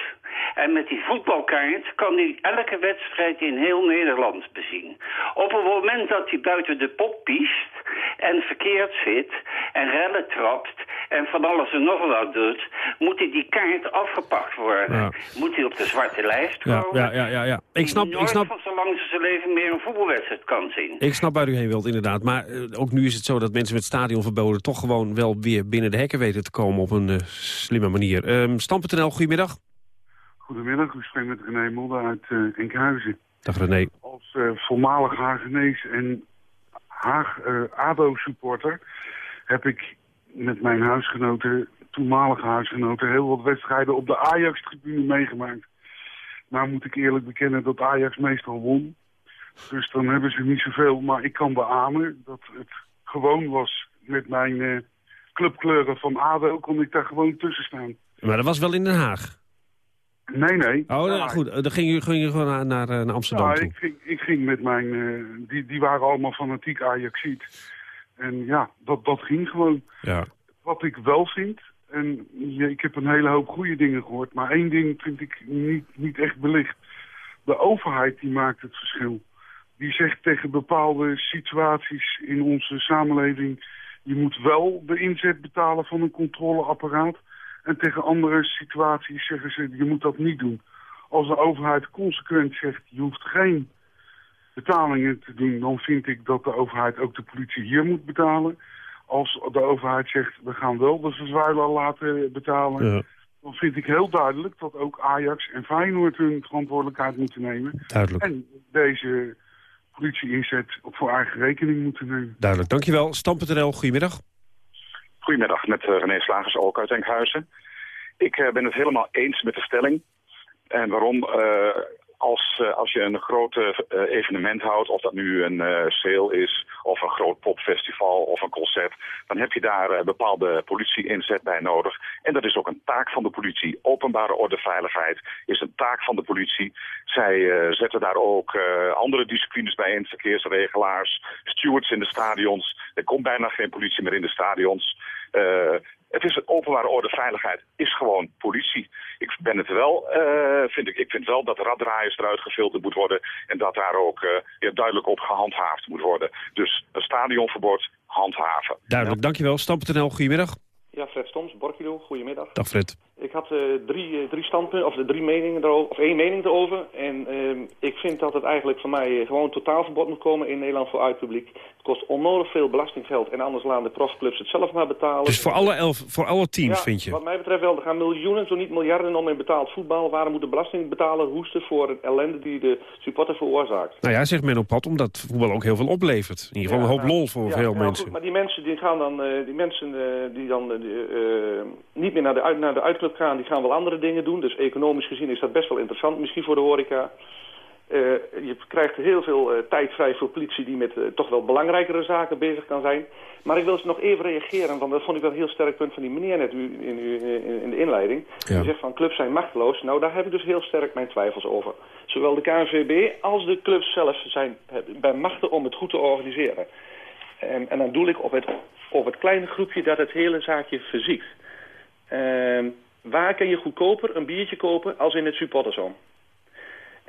En met die voetbalkaart kan hij elke wedstrijd in heel Nederland bezien. Op het moment dat hij buiten de pop piest en verkeerd zit en rellen trapt en van alles en nog wat doet, moet hij die kaart afgepakt worden. Ja. Moet hij op de zwarte lijst komen? ja, ja, ja. ja. Ik, snap, ik, snap, van zolang ze zijn leven meer een voetbalwedstrijd kan zien. ik snap waar u heen wilt, inderdaad. Maar eh, ook nu is het zo dat mensen met stadionverboden... toch gewoon wel weer binnen de hekken weten te komen op een eh, slimme manier. Ehm Stam.nl, goedemiddag. Goedemiddag, u spreekt met René Mulder uit eh, Enkhuizen. Dag René. Als eh, voormalig Hagenees en Haag eh, ADO-supporter heb ik met mijn huisgenoten, toenmalige huisgenoten, heel wat wedstrijden op de Ajax-tribune meegemaakt. Nou moet ik eerlijk bekennen dat Ajax meestal won. Dus dan hebben ze niet zoveel, maar ik kan beamen dat het gewoon was met mijn eh, clubkleuren van ADO, kon ik daar gewoon tussen staan. Maar dat was wel in Den Haag. Nee, nee. Oh, nou, goed. Dan ging je, ging je gewoon naar, naar, eh, naar Amsterdam Ja, toe. ik ging, ik ging met mijn... eh, die, die waren allemaal fanatiek Ajaxiet. En ja, dat, dat ging gewoon. Ja. Wat ik wel vind... En ja, ik heb een hele hoop goede dingen gehoord. Maar één ding vind ik niet, niet echt belicht. De overheid die maakt het verschil. Die zegt tegen bepaalde situaties in onze samenleving... je moet wel de inzet betalen van een controleapparaat. En tegen andere situaties zeggen ze, je moet dat niet doen. Als de overheid consequent zegt, je hoeft geen betalingen te doen... dan vind ik dat de overheid ook de politie hier moet betalen. Als de overheid zegt, we gaan wel de verzuiler laten betalen... Ja. dan vind ik heel duidelijk dat ook Ajax en Feyenoord hun verantwoordelijkheid moeten nemen. Duidelijk. En deze politie-inzet op voor eigen rekening moeten nemen. Duidelijk, dankjewel. Stam.nl, goedemiddag. Goedemiddag, met eh, René Slagers, ook uit Enkhuizen. Ik eh, ben het helemaal eens met de stelling. En waarom? Eh, als, eh, als je een groot eh, evenement houdt, of dat nu een eh, sale is, of een groot popfestival, of een concert, dan heb je daar eh, bepaalde politie-inzet bij nodig. En dat is ook een taak van de politie. Openbare orde, veiligheid is een taak van de politie. Zij eh, zetten daar ook eh, andere disciplines bij in, verkeersregelaars, stewards in de stadions. Er komt bijna geen politie meer in de stadions. Eh, het is openbare orde, veiligheid is gewoon politie. Ik ben het wel, eh, vind ik, ik vind wel dat raddraaiers eruit gefilterd moet worden en dat daar ook eh, ja, duidelijk op gehandhaafd moet worden. Dus een stadionverbod handhaven. Duidelijk, dankjewel. Stam.nl, goedemiddag. Ja, Fred Stoms, Borkilo, goedemiddag. Dag Fred. Ik had eh, drie, eh, drie standpunten, of drie meningen erover, of één mening erover. En ehm, ik vind dat het eigenlijk voor mij eh, gewoon totaalverbod moet komen in Nederland voor uitpubliek. Het kost onnodig veel belastinggeld en anders laten de profclubs het zelf maar betalen. Dus voor alle, elf, voor alle teams, Ja, vind je? Wat mij betreft wel, er gaan miljoenen, zo niet miljarden om in betaald voetbal. Waarom moet de belastingbetaler hoesten voor een ellende die de supporter veroorzaakt? Nou ja, zegt men op pad, omdat voetbal ook heel veel oplevert. In ieder geval een hoop nou, lol voor ja, veel mensen. goed, maar die mensen die gaan dan, die mensen die dan niet meer naar de, uit, naar de uitclub gaan, die gaan wel andere dingen doen. Dus economisch gezien is dat best wel interessant, misschien voor de horeca. Eh, je krijgt heel veel eh, tijd vrij voor politie die met eh, toch wel belangrijkere zaken bezig kan zijn. Maar ik wil eens nog even reageren, want dat vond ik wel een heel sterk punt van die meneer net u, in, u- in, in de inleiding. Ja. Die zegt van clubs zijn machteloos. Nou, daar heb ik dus heel sterk mijn twijfels over. Zowel de KNVB als de clubs zelf zijn bij machten om het goed te organiseren. En, en dan doe ik op het, op het kleine groepje dat het hele zaakje verziekt. Waar kun je goedkoper een biertje kopen als in het supportersom?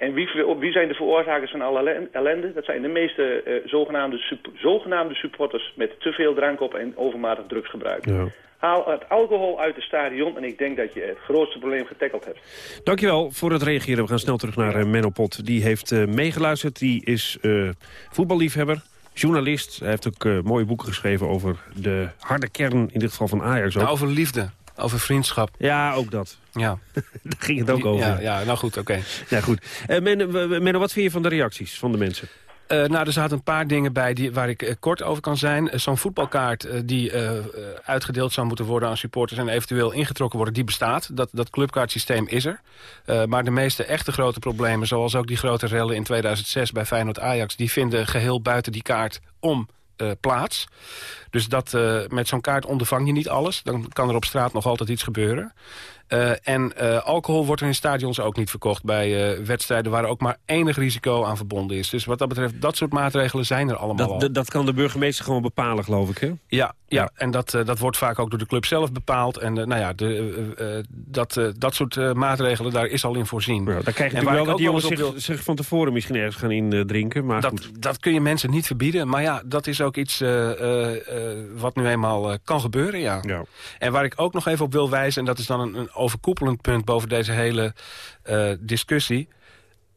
En wie, wie zijn de veroorzakers van alle ellende? Dat zijn de meeste eh, zogenaamde, zogenaamde supporters met te veel drank op en overmatig drugsgebruik. Ja. Haal het alcohol uit het stadion en ik denk dat je het grootste probleem getackeld hebt. Dankjewel voor het reageren. We gaan snel terug naar uh, Menno Pot. Die heeft uh, meegeluisterd. Die is voetballiefhebber, journalist. Hij heeft ook mooie boeken geschreven over de harde kern, in dit geval van Ajax. Ook. over liefde. Over vriendschap. Ja, ook dat. Ja. Daar ging het ook over. Ja, ja nou goed, oké. Ja, goed. Uh, Menno, wat vind je van de reacties van de mensen? Uh, nou, er zaten een paar dingen bij die, waar ik uh, kort over kan zijn. Uh, Zo'n voetbalkaart die uitgedeeld zou moeten worden aan supporters... en eventueel ingetrokken worden, die bestaat. Dat, dat clubkaartsysteem is er. maar de meeste echte grote problemen, zoals ook die grote rellen in 2006... bij Feyenoord-Ajax, die vinden geheel buiten die kaart om plaats. Dus dat, met zo'n kaart ondervang je niet alles. Dan kan er op straat nog altijd iets gebeuren. Uh, en uh, alcohol wordt er in stadions ook niet verkocht bij uh, wedstrijden... waar ook maar enig risico aan verbonden is. Dus wat dat betreft, dat soort maatregelen zijn er allemaal dat, al. Dat kan de burgemeester gewoon bepalen, geloof ik, hè? Ja, ja. en dat, dat wordt vaak ook door de club zelf bepaald. En nou ja, de, dat, dat soort maatregelen, daar is al in voorzien. Ja, daar krijg je wel dat die jongens zich, zich, van tevoren misschien ergens gaan indrinken. Maar dat, goed. dat kun je mensen niet verbieden. Maar ja, dat is ook iets wat nu eenmaal kan gebeuren, ja. ja. En waar ik ook nog even op wil wijzen... en dat is dan een, een overkoepelend punt boven deze hele uh, discussie.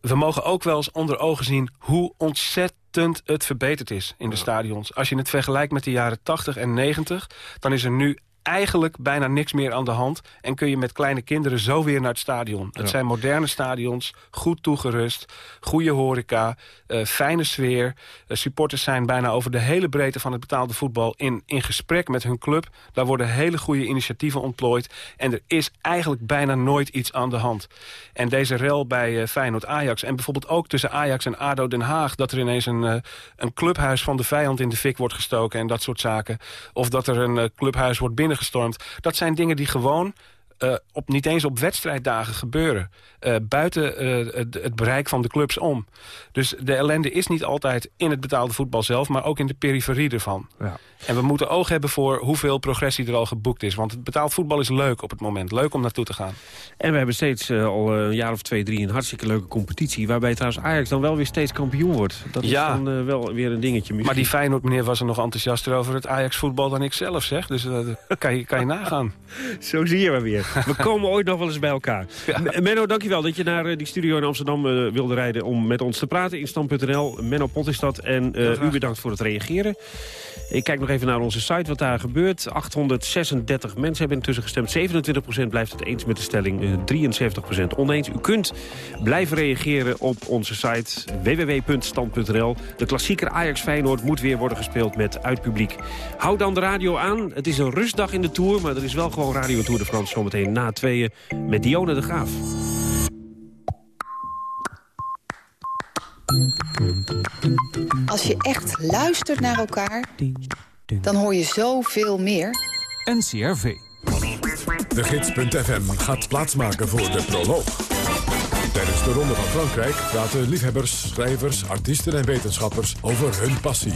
We mogen ook wel eens onder ogen zien hoe ontzettend het verbeterd is in de stadions. Als je het vergelijkt met de jaren 80 en 90, dan is er nu eigenlijk bijna niks meer aan de hand. En kun je met kleine kinderen zo weer naar het stadion. Het zijn moderne stadions, goed toegerust, goede horeca, uh, fijne sfeer. Uh, supporters zijn bijna over de hele breedte van het betaalde voetbal in, in gesprek met hun club. Daar worden hele goede initiatieven ontplooid. En er is eigenlijk bijna nooit iets aan de hand. En deze rel bij uh, Feyenoord-Ajax en bijvoorbeeld ook tussen Ajax en ADO Den Haag... dat er ineens een, een clubhuis van de vijand in de fik wordt gestoken en dat soort zaken. Of dat er een clubhuis wordt binnen gestormd. Dat zijn dingen die gewoon uh, op, niet eens op wedstrijddagen gebeuren. Uh, buiten uh, het, het, bereik van de clubs om. Dus de ellende is niet altijd in het betaalde voetbal zelf... maar ook in de periferie ervan. Ja. En we moeten oog hebben voor hoeveel progressie er al geboekt is. Want het betaald voetbal is leuk op het moment. Leuk om naartoe te gaan. En we hebben steeds al een jaar of twee, drie... een hartstikke leuke competitie... waarbij trouwens Ajax dan wel weer steeds kampioen wordt. Dat is ja. dan wel weer een dingetje. Misschien. Maar die Feyenoord meneer was er nog enthousiaster over het Ajax voetbal dan ik zelf zeg. Dus dat kan, je, kan je nagaan. Zo zie je maar weer. We komen ooit nog wel eens bij elkaar. Ja. Menno, dankjewel dat je naar die studio in Amsterdam uh, wilde rijden... om met ons te praten in Stand.nl. Menno Pot is dat. En uh, u bedankt voor het reageren. Ik kijk nog even naar onze site wat daar gebeurt. 836 mensen hebben intussen gestemd. 27% blijft het eens met de stelling. 73% eh, oneens. U kunt blijven reageren op onze site www.stand.nl. De klassieker Ajax Feyenoord moet weer worden gespeeld met uitpubliek. Houd dan de radio aan. Het is een rustdag in de Tour, maar er is wel gewoon Radio Tour de France zometeen na tweeën met Dione de Graaf. Als je echt luistert naar elkaar, dan hoor je zoveel meer. NCRV. De Gids.fm gaat plaatsmaken voor de proloog. Tijdens de Ronde van Frankrijk praten liefhebbers, schrijvers, artiesten en wetenschappers over hun passie.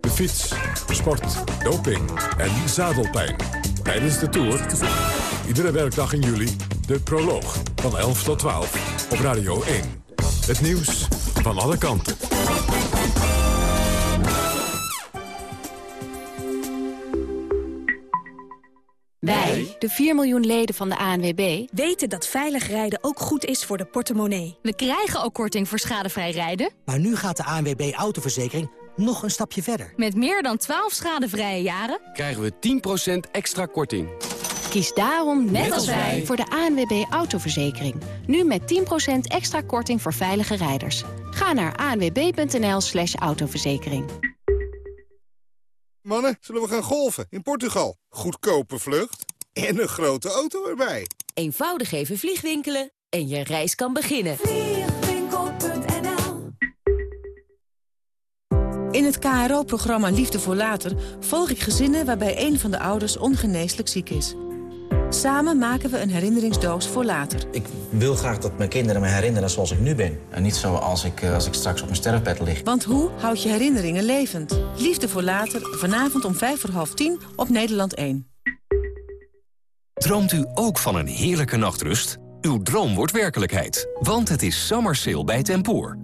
De fiets, sport, doping en zadelpijn. Tijdens de Tour, iedere werkdag in juli, de proloog van 11 tot 12 op Radio 1. Het nieuws van alle kanten. Wij, de 4 miljoen leden van de ANWB, weten dat veilig rijden ook goed is voor de portemonnee. We krijgen ook korting voor schadevrij rijden. Maar nu gaat de ANWB Autoverzekering nog een stapje verder. Met meer dan 12 schadevrije jaren krijgen we 10% extra korting. Kies daarom, net, als wij, voor de ANWB Autoverzekering. Nu met 10% extra korting voor veilige rijders. Ga naar anwb.nl slash autoverzekering. Mannen, zullen we gaan golfen in Portugal? Goedkope vlucht en een grote auto erbij. Eenvoudig even vliegwinkelen en je reis kan beginnen. In het KRO-programma Liefde voor Later volg ik gezinnen waarbij een van de ouders ongeneeslijk ziek is. Samen maken we een herinneringsdoos voor later. Ik wil graag dat mijn kinderen me herinneren zoals ik nu ben. En niet zoals ik, als ik straks op mijn sterfbed lig. Want hoe houd je herinneringen levend? Liefde voor later, vanavond om vijf voor half tien op Nederland 1. Droomt u ook van een heerlijke nachtrust? Uw droom wordt werkelijkheid, want het is summer sale bij Tempoor.